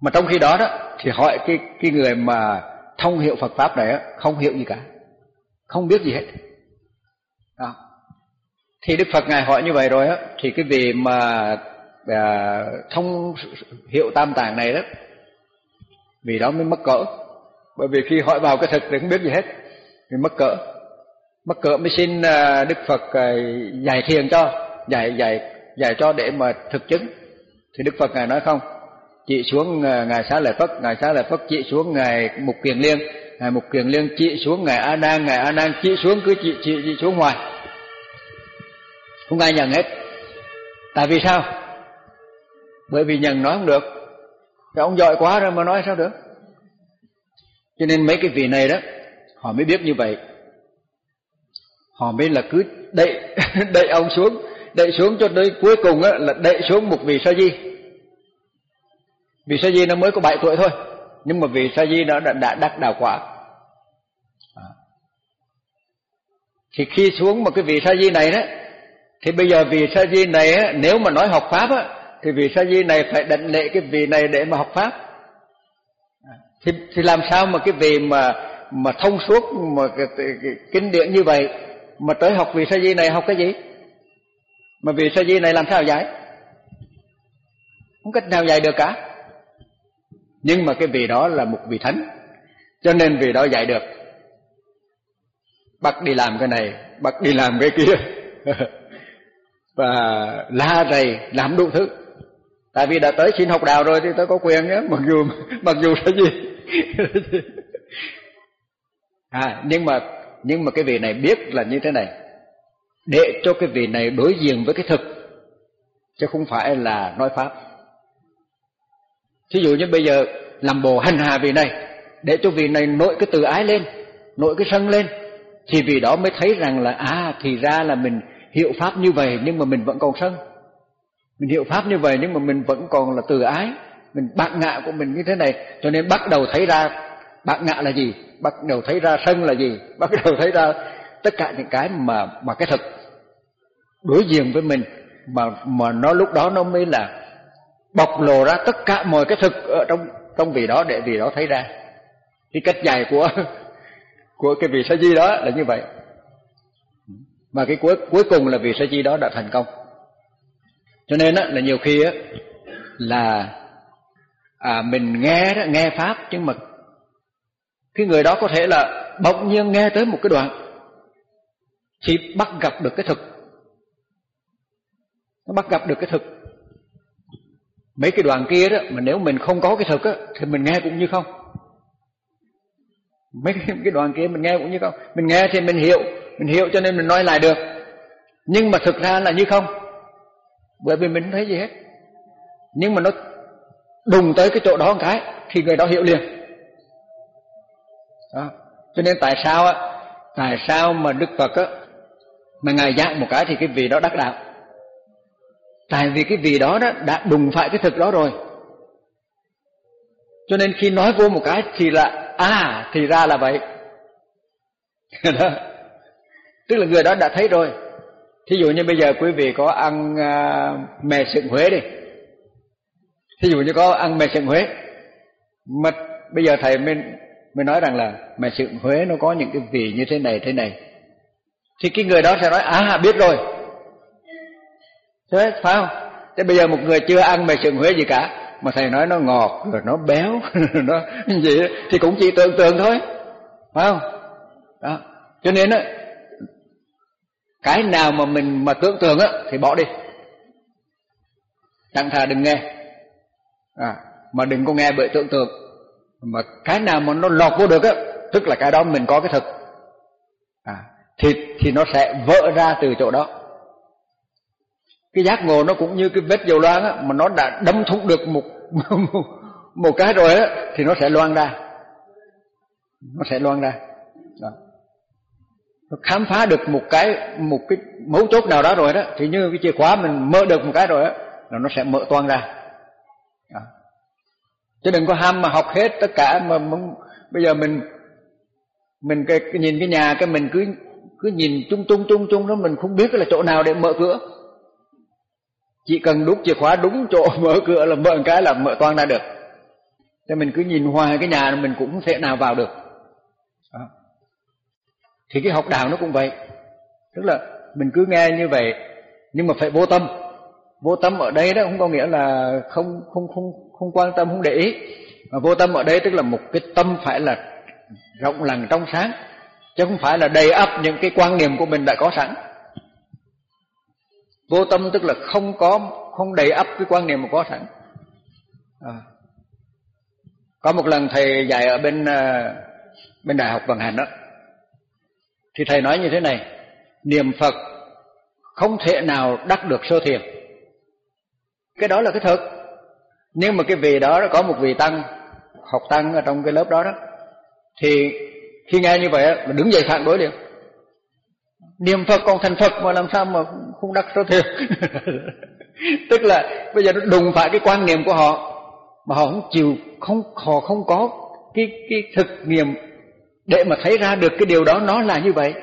Mà trong khi đó đó thì hỏi cái cái người mà thông hiểu Phật pháp này á, không hiểu gì cả. Không biết gì hết. Đó thì Đức Phật ngài hỏi như vậy rồi á thì cái vị mà à, thông hiệu tam tạng này đó vì đó mới mất cỡ. Bởi vì khi hỏi vào cái thực thì không biết gì hết thì mất cỡ. Mất cỡ mới xin à, Đức Phật à, dạy thiền cho dạy dạy dạy cho để mà thực chứng. Thì Đức Phật ngài nói không chị xuống à, ngài xá lợi Phất ngài xá lợi Phất chị xuống ngài Mục Kiền Liên ngài Mục Kiền Liên chị xuống ngài A Nan ngài A Nan chị xuống cứ chị chị chị xuống ngoài không ai nhận hết. Tại vì sao? Bởi vì nhận nói không được. Cái ông giỏi quá rồi mà nói sao được? Cho nên mấy cái vị này đó họ mới biết như vậy. Họ mới là cứ đẩy đẩy ông xuống. Đẩy xuống cho tới cuối cùng á, là đẩy xuống một vị sa di. Vị sa di nó mới có 7 tuổi thôi nhưng mà vị sa di nó đã, đã đắc đạo quả. À. Thì khi xuống một cái vị sa di này đó thì bây giờ vị sa di này á, nếu mà nói học pháp á, thì vị sa di này phải định lệ cái vị này để mà học pháp. Thì, thì làm sao mà cái vị mà mà thông suốt mà cái, cái, cái, kinh điển như vậy mà tới học vị sa di này học cái gì? Mà vị sa di này làm sao dạy? Không cách nào dạy được cả. Nhưng mà cái vị đó là một vị thánh cho nên vị đó dạy được. Bắt đi làm cái này bắt đi làm cái kia. và la rầy làm đủ thứ. Tại vì đã tới xin học đạo rồi thì tôi có quyền nhé, mặc dù mặc dù là gì. À nhưng mà nhưng mà cái vị này biết là như thế này. Để cho cái vị này đối diện với cái thực, chứ không phải là nói pháp. Thí dụ như bây giờ làm bồ hành hạ vị này, để cho vị này nổi cái từ ái lên, nổi cái sân lên, thì vì đó mới thấy rằng là à thì ra là mình hiệu pháp như vậy nhưng mà mình vẫn còn sân. Mình hiệu pháp như vậy nhưng mà mình vẫn còn là từ ái. Mình bạc ngạ của mình như thế này. Cho nên bắt đầu thấy ra bạc ngạ là gì? Bắt đầu thấy ra sân là gì? Bắt đầu thấy ra tất cả những cái mà mà cái thực. Đối diện với mình mà mà nó lúc đó nó mới là bộc lộ ra tất cả mọi cái thực ở trong trong vị đó để vị đó thấy ra. Cái cách dài của của cái vị sa di đó là như vậy mà cái cuối cuối cùng là vị sa di đó đã thành công. Cho nên á, là nhiều khi á, là à, mình nghe đó, nghe pháp nhưng mà cái người đó có thể là bỗng nhiên nghe tới một cái đoạn thì bắt gặp được cái thực. Nó bắt gặp được cái thực. Mấy cái đoạn kia đó mà nếu mình không có cái thực á thì mình nghe cũng như không. Mấy cái đoạn kia mình nghe cũng như không. Mình nghe thì mình hiểu mình hiểu cho nên mình nói lại được. Nhưng mà thực ra là như không. Bởi vì mình không thấy gì hết. Nhưng mà nó đùng tới cái chỗ đó một cái, thì người đó hiểu liền. Đó. cho nên tại sao á, tại sao mà đức phật á, mà ngài giảng một cái thì cái vị đó đắc đạo. Tại vì cái vị đó đó đã đùng phải cái thực đó rồi. Cho nên khi nói vô một cái thì là à thì ra là vậy. Đó tức là người đó đã thấy rồi. Thí dụ như bây giờ quý vị có ăn à, mè sừng huế đi. Thí dụ như có ăn mè sừng huế mà bây giờ thầy mới mới nói rằng là mè sừng huế nó có những cái vị như thế này thế này. Thì cái người đó sẽ nói à biết rồi. Thế phải không? Thế bây giờ một người chưa ăn mè sừng huế gì cả mà thầy nói nó ngọt rồi nó béo nó gì thì cũng chỉ tưởng tượng thôi. Phải không? Đó. Cho nên á cái nào mà mình mà tưởng tượng á thì bỏ đi. Chẳng thà đừng nghe. À, mà đừng có nghe bởi tưởng tượng. Mà cái nào mà nó lọt vô được á tức là cái đó mình có cái thực. À, thì thì nó sẽ vỡ ra từ chỗ đó. Cái giác ngộ nó cũng như cái vết dầu loang á mà nó đã đâm thủng được một một cái rồi á thì nó sẽ loang ra. Nó sẽ loang ra. Đó khám phá được một cái một cái mấu chốt nào đó rồi đó thì như cái chìa khóa mình mở được một cái rồi á là nó sẽ mở toang ra đó. chứ đừng có ham mà học hết tất cả mà, muốn bây giờ mình mình cái, cái nhìn cái nhà cái mình cứ cứ nhìn chung chung chung chung đó mình không biết là chỗ nào để mở cửa chỉ cần đút chìa khóa đúng chỗ mở cửa là mở cái là mở toang ra được cho mình cứ nhìn hoài cái nhà mình cũng không thể nào vào được thì cái học đạo nó cũng vậy. Tức là mình cứ nghe như vậy, nhưng mà phải vô tâm. Vô tâm ở đây đó không có nghĩa là không không không không quan tâm, không để ý. Mà vô tâm ở đây tức là một cái tâm phải là rộng lặng trong sáng, chứ không phải là đầy ắp những cái quan niệm của mình đã có sẵn. Vô tâm tức là không có, không đầy ắp cái quan niệm mà có sẵn. À. có một lần thầy dạy ở bên à, bên đại học vận hành đó thì thầy nói như thế này, niệm phật không thể nào đắc được sơ thiền. Cái đó là cái thật. Nhưng mà cái vị đó có một vị tăng, học tăng ở trong cái lớp đó đó, thì khi nghe như vậy là đứng dậy phản đối liền. Niệm phật còn thành phật mà làm sao mà không đắc sơ thiền? Tức là bây giờ nó đùng phải cái quan niệm của họ, mà họ không chịu, không, họ không có cái cái thực nghiệm để mà thấy ra được cái điều đó, nó là như vậy.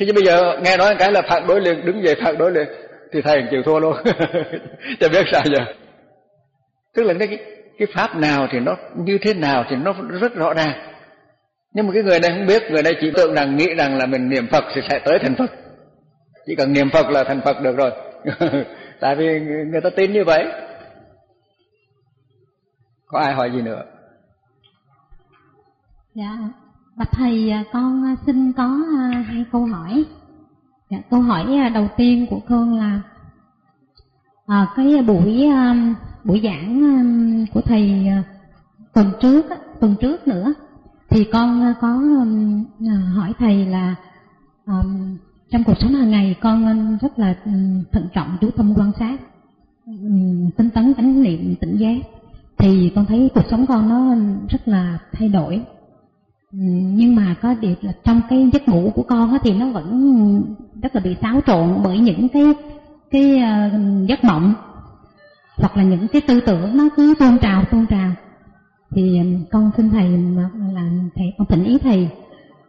Thế chứ bây giờ nghe nói cái là phản đối liền, đứng dậy phản đối liền, thì thầy chịu thua luôn. Chả biết sao giờ. Tức là cái cái pháp nào thì nó, như thế nào thì nó rất rõ ràng. Nhưng mà cái người này không biết, người này chỉ tưởng rằng, nghĩ rằng là mình niệm phật thì sẽ tới thành phật. Chỉ cần niệm phật là thành phật được rồi. Tại vì người ta tin như vậy. Có ai hỏi gì nữa? Dạ. Bạch thầy à, con à, xin có à, hai câu hỏi. Dạ, câu hỏi đầu tiên của con là à, cái buổi buổi giảng của thầy tuần trước tuần trước nữa thì con có hỏi thầy là um, trong cuộc sống hàng ngày con rất là thận trọng chú tâm quan sát tinh tấn chánh niệm tỉnh giác thì con thấy cuộc sống con nó rất là thay đổi. Ừ, nhưng mà có điều là trong cái giấc ngủ của con thì nó vẫn rất là bị xáo trộn bởi những cái cái ờ, giấc mộng. Hoặc là những cái tư tưởng nó cứ tuôn trào tuôn trào. Thì ờ, con xin thầy ờ, là thầy con thỉnh ý thầy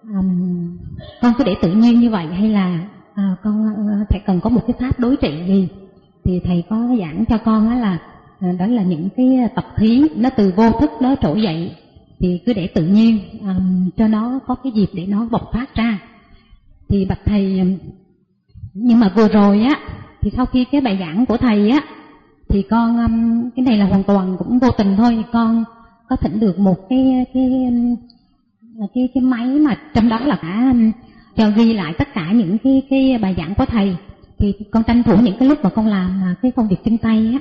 um, con cứ để tự nhiên như vậy hay là à, con thầy cần có một cái pháp đối trị gì thì thầy có giảng cho con đó là đó là những cái tập thí nó từ vô thức nó trỗi dậy thì cứ để tự nhiên um, cho nó có cái dịp để nó bộc phát ra. Thì bạch thầy nhưng mà vừa rồi á thì sau khi cái bài giảng của thầy á thì con um, cái này là hoàn toàn cũng vô tình thôi. Thì con có thỉnh được một cái cái cái cái máy mà trong đó là cả cho ghi lại tất cả những cái cái bài giảng của thầy. Thì con tranh thủ những cái lúc mà con làm à, cái công việc chân tay á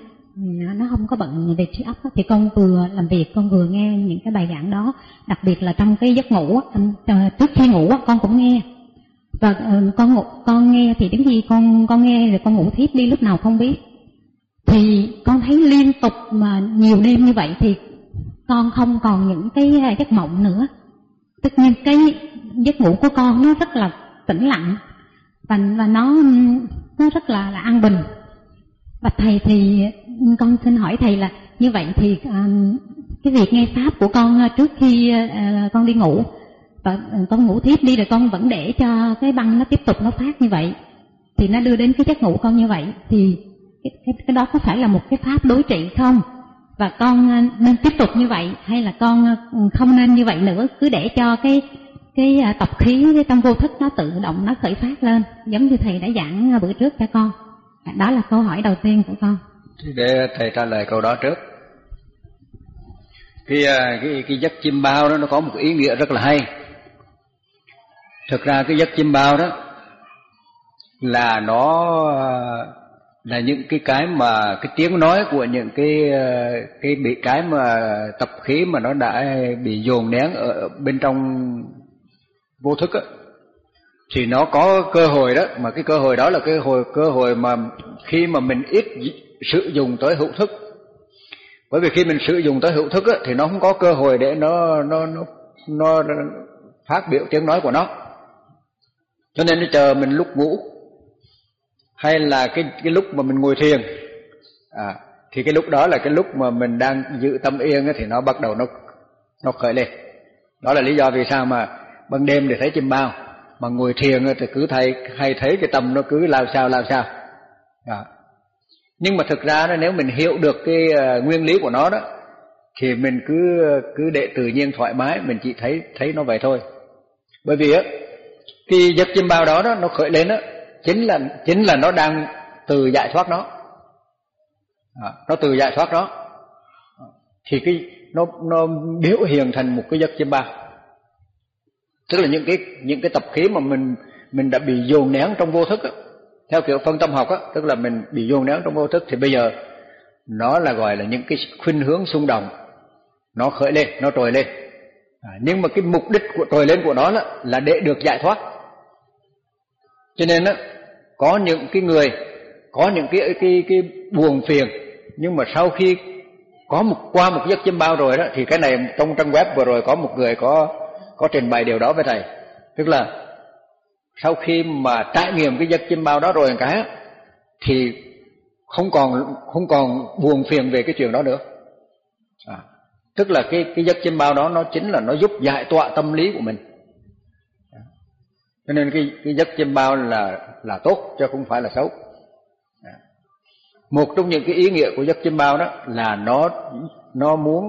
nó không có bận về trí óc thì con vừa làm việc con vừa nghe những cái bài giảng đó. Đặc biệt là trong cái giấc ngủ ờ, trước khi ngủ con cũng nghe. Và ờ, con ngủ, con nghe thì đến khi con con nghe rồi con ngủ thiếp đi lúc nào không biết. Thì con thấy liên tục mà nhiều đêm như vậy thì con không còn những cái ờ, giấc mộng nữa. Tất nhiên cái giấc ngủ của con nó rất là tĩnh lặng và và nó nó rất là là an bình. Và thầy thì con xin hỏi thầy là như vậy thì um, cái việc nghe pháp của con à, trước khi uh, con đi ngủ và con ngủ thiếp đi rồi con vẫn để cho cái băng nó tiếp tục nó phát như vậy thì nó đưa đến cái giấc ngủ con như vậy thì cái, cái, cái đó có phải là một cái pháp đối trị không? Và con nên tiếp tục như vậy hay là con không nên như vậy nữa? Cứ để cho cái cái tập khí trong vô thức nó tự động nó khởi phát lên giống như thầy đã giảng bữa trước cho con. Đó là câu hỏi đầu tiên của con để thầy trả lời câu đó trước. Cái à, cái cái giấc chim bao đó nó có một ý nghĩa rất là hay. Thực ra cái giấc chim bao đó là nó à, là những cái cái mà, cái tiếng nói của những cái à, cái bị, cái mà tập khí mà nó đã bị dồn nén ở bên trong vô thức á, thì nó có cơ hội đó, mà cái cơ hội đó là cái hồi, cơ hội mà khi mà mình ít sử dụng tới hữu thức. Bởi vì khi mình sử dụng tới hữu thức á, thì nó không có cơ hội để nó nó nó nó phát biểu tiếng nói của nó. Cho nên nó chờ mình lúc ngủ hay là cái cái lúc mà mình ngồi thiền à, thì cái lúc đó là cái lúc mà mình đang giữ tâm yên á, thì nó bắt đầu nó nó khởi lên. Đó là lý do vì sao mà ban đêm thì thấy chim bao mà ngồi thiền thì cứ thấy hay thấy cái tâm nó cứ lao sao lao sao à nhưng mà thực ra nếu mình hiểu được cái ờ, nguyên lý của nó đó thì mình cứ cứ để tự nhiên thoải mái mình chỉ thấy thấy nó vậy thôi. Bởi vì á cái giấc chim bao đó đó nó khởi lên á chính là chính là nó đang từ giải thoát nó. À, nó từ giải thoát nó thì cái nó nó biểu hiện thành một cái giấc chim bao. Tức là những cái những cái tập khí mà mình mình đã bị dồn nén trong vô thức á theo kiểu phân tâm học á tức là mình bị dồn nén trong vô thức thì bây giờ nó là gọi là những cái khuynh hướng xung động. Nó khởi lên nó trồi lên. À, nhưng mà cái mục đích của trồi lên của nó là, là để được giải thoát. Cho nên á có những cái người có những cái cái cái buồn phiền nhưng mà sau khi có một qua một giấc chiêm bao rồi đó thì cái này trong trang web vừa rồi có một người có có trình bày điều đó với thầy. Tức là sau khi mà trải nghiệm cái giấc chim bao đó rồi cái thì không còn không còn buồn phiền về cái chuyện đó nữa. À, tức là cái cái giấc chim bao đó nó chính là nó giúp giải tỏa tâm lý của mình. À, cho nên cái cái giấc chim bao là là tốt chứ không phải là xấu. À, một trong những cái ý nghĩa của giấc chim bao đó là nó nó muốn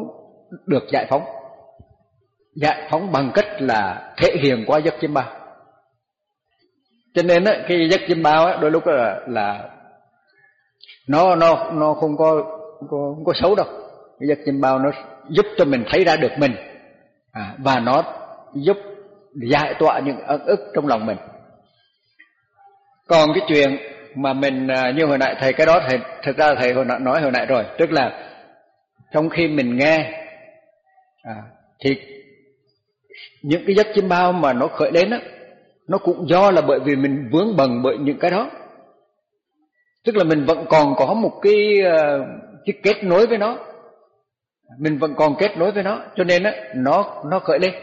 được giải phóng. Giải phóng bằng cách là thể hiện qua giấc chim bao cho nên á cái giấc chim bao á đôi lúc là là nó nó nó không có không có, không có xấu đâu. Cái giấc chim bao nó giúp cho mình thấy ra được mình. À, và nó giúp giải tỏa những ân ức trong lòng mình. Còn cái chuyện mà mình à, như hồi nãy thầy cái đó thầy thực ra thầy hồi nãy nói hồi nãy rồi. Tức là trong khi mình nghe à, thì những cái giấc chim bao mà nó khởi đến á nó cũng do là bởi vì mình vướng bần bởi những cái đó. Tức là mình vẫn còn có một cái ờ, cái kết nối với nó. Mình vẫn còn kết nối với nó cho nên á nó nó khởi lên.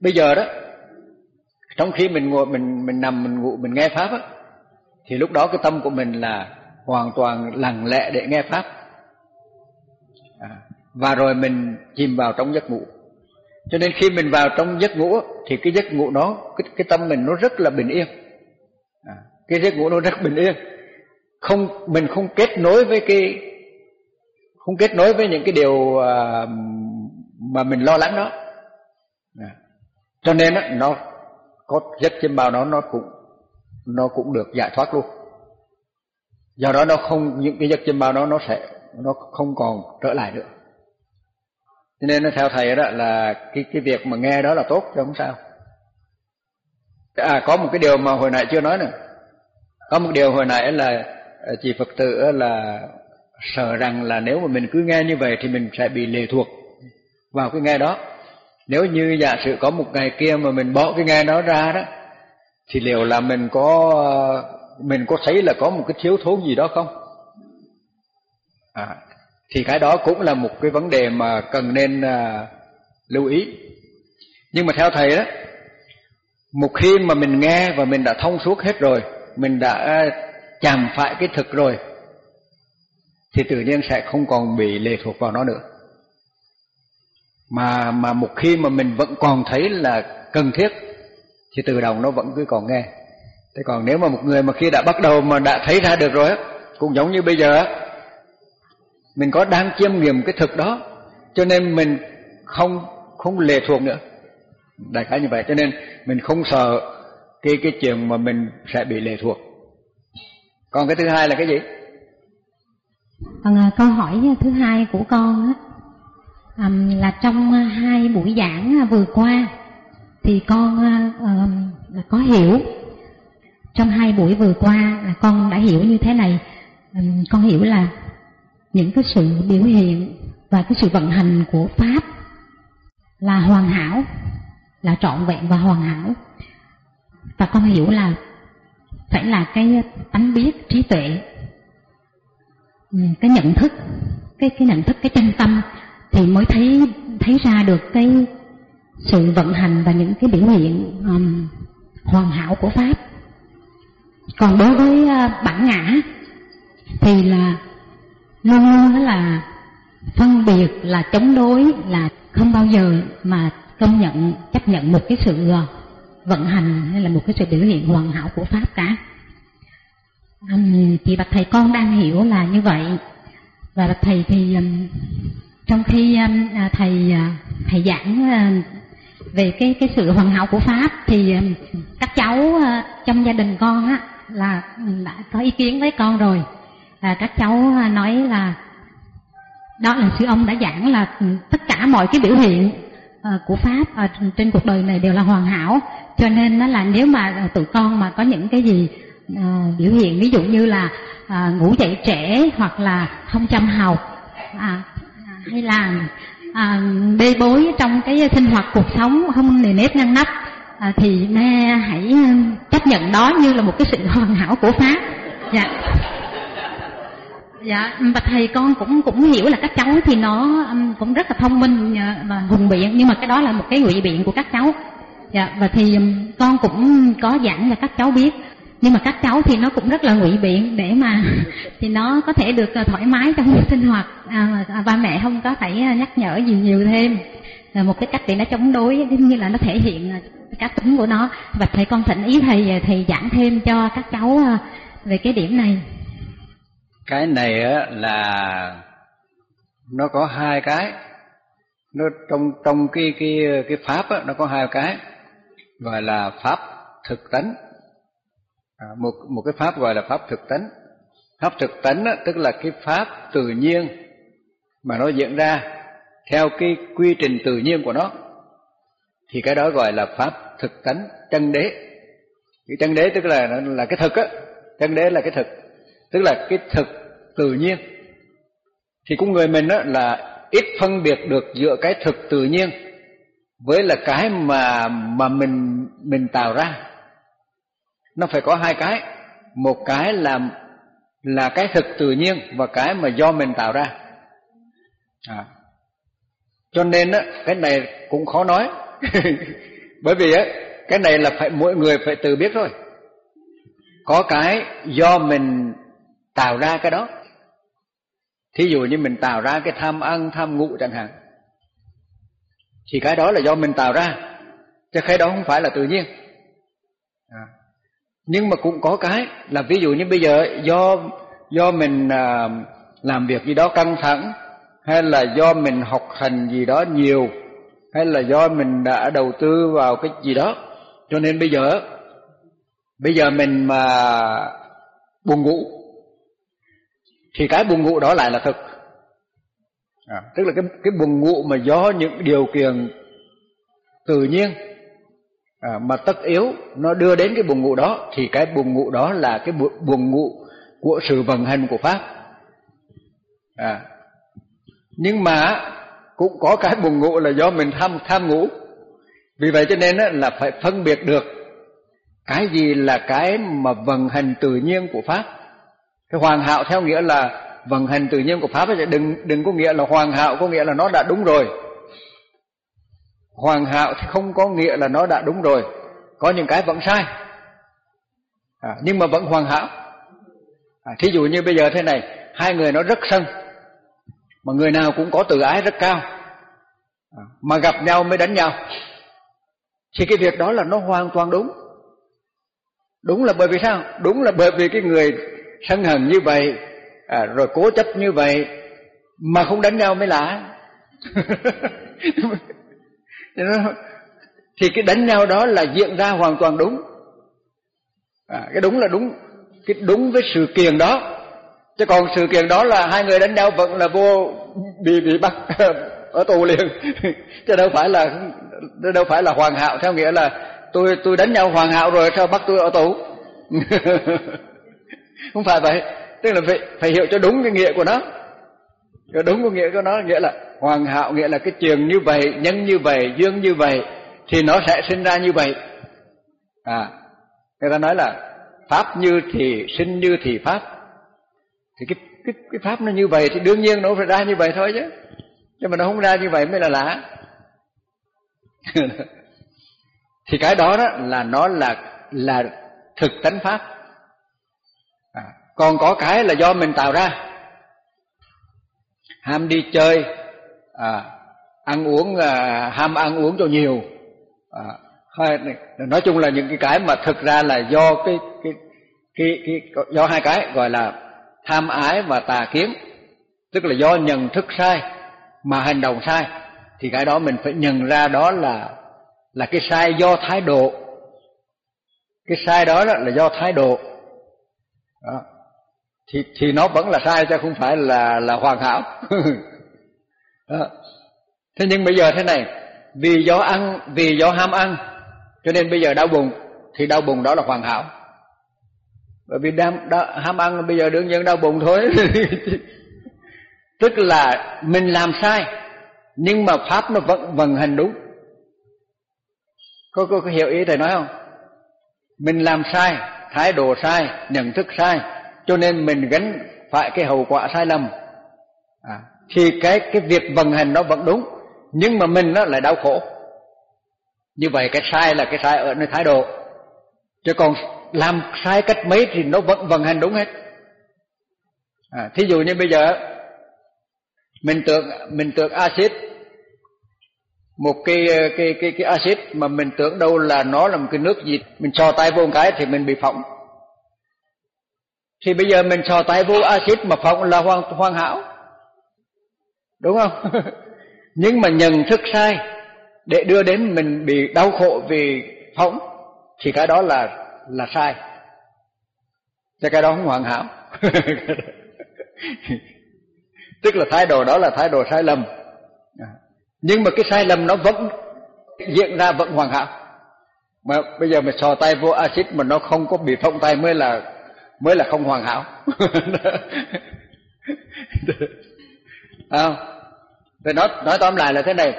Bây giờ đó trong khi mình ngồi mình mình nằm mình ngủ mình nghe pháp á thì lúc đó cái tâm của mình là hoàn toàn lặng lẽ để nghe pháp. À, và rồi mình chìm vào trong giấc ngủ cho nên khi mình vào trong giấc ngủ thì cái giấc ngủ đó cái, cái tâm mình nó rất là bình yên. À, cái giấc ngủ nó rất bình yên. Không mình không kết nối với cái không kết nối với những cái điều à, mà mình lo lắng đó. À, cho nên á nó có giấc chim bao đó nó cũng nó cũng được giải thoát luôn. Do đó nó không những cái giấc chim bao đó nó sẽ nó không còn trở lại nữa cho nên nó theo thầy đó là cái cái việc mà nghe đó là tốt chứ không sao. À có một cái điều mà hồi nãy chưa nói nữa. Có một điều hồi nãy là à, chị Phật tử là sợ rằng là nếu mà mình cứ nghe như vậy thì mình sẽ bị lệ thuộc vào cái nghe đó. Nếu như giả sử có một ngày kia mà mình bỏ cái nghe đó ra đó thì liệu là mình có mình có thấy là có một cái thiếu thốn gì đó không? À, thì cái đó cũng là một cái vấn đề mà cần nên à, lưu ý. Nhưng mà theo thầy đó, một khi mà mình nghe và mình đã thông suốt hết rồi, mình đã chạm phải cái thực rồi, thì tự nhiên sẽ không còn bị lệ thuộc vào nó nữa mà mà một khi mà mình vẫn còn thấy là cần thiết thì từ đầu nó vẫn cứ còn nghe thế còn nếu mà một người mà khi đã bắt đầu mà đã thấy ra được rồi á cũng giống như bây giờ á mình có đang chiêm nghiệm cái thực đó cho nên mình không không lệ thuộc nữa. Đại khái như vậy cho nên mình không sợ cái cái chuyện mà mình sẽ bị lệ thuộc. Còn cái thứ hai là cái gì? Còn à, câu hỏi thứ hai của con á à, là trong à, hai buổi giảng à, vừa qua thì con à, có hiểu. Trong hai buổi vừa qua là con đã hiểu như thế này. Con hiểu là những cái sự biểu hiện và cái sự vận hành của pháp là hoàn hảo là trọn vẹn và hoàn hảo. Và con hiểu là phải là cái tánh biết trí tuệ ừ, cái nhận thức cái cái nhận thức cái chân tâm thì mới thấy thấy ra được cái sự vận hành và những cái biểu hiện um, hoàn hảo của pháp. Còn đối với uh, bản ngã thì là luôn luôn là phân biệt là chống đối là không bao giờ mà công nhận chấp nhận một cái sự ờ, vận hành hay là một cái sự biểu hiện hoàn hảo của pháp cả. Um, chị bạch thầy con đang hiểu là như vậy. Và bạch thầy thì um, trong khi um, thầy à, thầy giảng uh, về cái cái sự hoàn hảo của pháp thì um, các cháu uh, trong gia đình con á là đã có ý kiến với con rồi à, các cháu à, nói là đó là sư ông đã giảng là tất cả mọi cái biểu hiện à, của pháp ở trên cuộc đời này đều là hoàn hảo. Cho nên nó là nếu mà tụi con mà có những cái gì uh, biểu hiện ví dụ như là uh, ngủ dậy trễ hoặc là không chăm học à, hay là à, bê bối trong cái sinh hoạt cuộc sống không nề nếp ngăn nắp à, thì mẹ hãy chấp nhận đó như là một cái sự hoàn hảo của pháp. Dạ dạ và thầy con cũng cũng hiểu là các cháu thì nó cũng rất là thông minh và hùng biện nhưng mà cái đó là một cái ngụy biện của các cháu. Dạ và thì con cũng có giảng cho các cháu biết nhưng mà các cháu thì nó cũng rất là ngụy biện để mà thì nó có thể được ờ, thoải mái trong sinh hoạt. À, à, ba mẹ không có phải ờ, nhắc nhở gì nhiều thêm. Là một cái cách để nó chống đối giống như là nó thể hiện cá tính của nó. Và thầy con thỉnh ý thầy thầy giảng thêm cho các cháu về cái điểm này cái này á là nó có hai cái. Nó trong trong cái cái cái pháp á nó có hai cái gọi là pháp thực tánh. À, một một cái pháp gọi là pháp thực tánh. Pháp thực tánh á, tức là cái pháp tự nhiên mà nó diễn ra theo cái quy trình tự nhiên của nó. Thì cái đó gọi là pháp thực tánh chân đế. Cái chân đế tức là là cái thực á. Chân đế là cái thực. Tức là cái thực tự nhiên. Thì con người mình đó là ít phân biệt được giữa cái thực tự nhiên với là cái mà mà mình mình tạo ra. Nó phải có hai cái. Một cái là là cái thực tự nhiên và cái mà do mình tạo ra. À. cho nên á, cái này cũng khó nói. Bởi vì á, cái này là phải, mỗi người phải tự biết thôi. Có cái do mình tạo ra cái đó thí dụ như mình tạo ra cái tham ăn tham ngủ chẳng hạn. Thì cái đó là do mình tạo ra. Chứ cái đó không phải là tự nhiên. À. nhưng mà cũng có cái là ví dụ như bây giờ do do mình à, làm việc gì đó căng thẳng hay là do mình học hành gì đó nhiều hay là do mình đã đầu tư vào cái gì đó. Cho nên bây giờ bây giờ mình mà buồn ngủ thì cái buồn ngủ đó lại là thực. À, tức là cái cái buồn ngủ mà do những điều kiện tự nhiên à, mà tất yếu nó đưa đến cái buồn ngủ đó thì cái buồn ngủ đó là cái buồn ngủ của sự vận hành của pháp. À, nhưng mà cũng có cái buồn ngủ là do mình tham tham ngủ. Vì vậy cho nên là phải phân biệt được cái gì là cái mà vận hành tự nhiên của pháp cái hoàn hảo theo nghĩa là vận hành tự nhiên của pháp ấy đừng đừng có nghĩa là hoàn hảo có nghĩa là nó đã đúng rồi. Hoàn hảo thì không có nghĩa là nó đã đúng rồi. Có những cái vẫn sai. À, nhưng mà vẫn hoàn hảo. À, thí dụ như bây giờ thế này hai người nó rất sân mà người nào cũng có tự ái rất cao à, mà gặp nhau mới đánh nhau thì cái việc đó là nó hoàn toàn đúng. Đúng là bởi vì sao? Đúng là bởi vì cái người sân hận như vậy à, rồi cố chấp như vậy mà không đánh nhau mới lạ. Thì cái đánh nhau đó là diễn ra hoàn toàn đúng. À, cái đúng là đúng cái đúng với sự kiện đó. Chứ còn sự kiện đó là hai người đánh nhau vẫn là vô bị bị bắt ở tù liền. Chứ đâu phải là đâu phải là hoàn hảo theo nghĩa là tôi tôi đánh nhau hoàn hảo rồi sao bắt tôi ở tù? Không phải vậy. Tức là phải phải hiểu cho đúng cái nghĩa của nó. Cho đúng cái nghĩa của nó, nghĩa là hoàn hảo, nghĩa là cái trường như vậy nhân như vậy, dương như vậy, thì nó sẽ sinh ra như vậy. À người ta nói là pháp như thì sinh như thì pháp. Thì cái cái cái pháp nó như vậy thì đương nhiên nó phải ra như vậy thôi chứ. Nhưng mà nó không ra như vậy mới là lạ. Thì cái đó đó là nó là là thực tánh pháp còn có cái là do mình tạo ra. Ham đi chơi à, ăn uống à, ham ăn uống cho nhiều. À, nói chung là những cái cái mà thực ra là do cái cái cái, cái do hai cái gọi là tham ái và tà kiến. Tức là do nhận thức sai mà hành động sai thì cái đó mình phải nhận ra đó là là cái sai do thái độ. Cái sai đó, đó là do thái độ. Đó thì thì nó vẫn là sai chứ không phải là là hoàn hảo. Đó. thế nhưng bây giờ thế này vì do ăn vì do ham ăn cho nên bây giờ đau bụng thì đau bụng đó là hoàn hảo. Bởi vì đam, đau, ham ăn bây giờ đương nhiên đau bụng thôi. Tức là mình làm sai nhưng mà pháp nó vẫn vận hành đúng. Có, có, có hiểu ý thầy nói không? Mình làm sai thái độ sai nhận thức sai cho nên mình gánh phải cái hậu quả sai lầm. À, thì cái cái việc vận hành nó vẫn đúng nhưng mà mình nó lại đau khổ. Như vậy cái sai là cái sai ở nơi thái độ. Chứ còn làm sai cách mấy thì nó vẫn vận hành đúng hết. À, thí dụ như bây giờ mình tưởng mình tưởng axit. Một cái cái cái cái axit mà mình tưởng đâu là nó là một cái nước gì mình cho tay vô một cái thì mình bị phỏng thì bây giờ mình sò tay vô axit mà phỏng là hoàn hoàn hảo. Đúng không? Nhưng mà nhận thức sai, để đưa đến mình bị đau khổ vì phỏng thì cái đó là là sai. Cho cái đó không hoàn hảo. Tức là thái độ đó là thái độ sai lầm. Nhưng mà cái sai lầm nó vẫn diễn ra, vẫn hoàn hảo. Mà bây giờ mình sò tay vô axit mà nó không có bị phông tay mới là mới là không hoàn hảo. À, Rồi nói nói tóm lại là thế này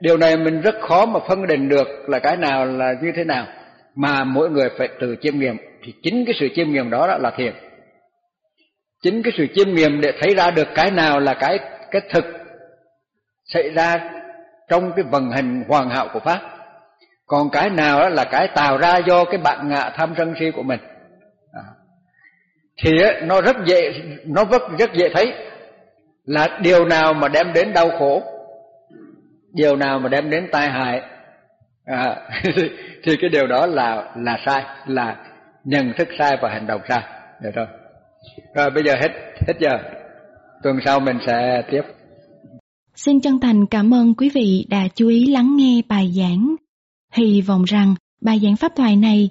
điều này mình rất khó mà phân định được là cái nào là như thế nào mà mỗi người phải tự chiêm nghiệm thì chính cái sự chiêm nghiệm đó là thiền. Chính cái sự chiêm nghiệm để thấy ra được cái nào là cái cái thực xảy ra trong cái vận hành hoàn hảo của pháp. Còn cái nào đó là cái tạo ra do cái bạn ngạ tham sân si của mình thì nó rất dễ nó rất rất dễ thấy là điều nào mà đem đến đau khổ điều nào mà đem đến tai hại. À, thì cái điều đó là là sai là nhận thức sai và hành động sai. Được rồi. Rồi bây giờ hết hết giờ. Tuần sau mình sẽ tiếp. Xin chân thành cảm ơn quý vị đã chú ý lắng nghe bài giảng. Hy vọng rằng bài giảng pháp thoại này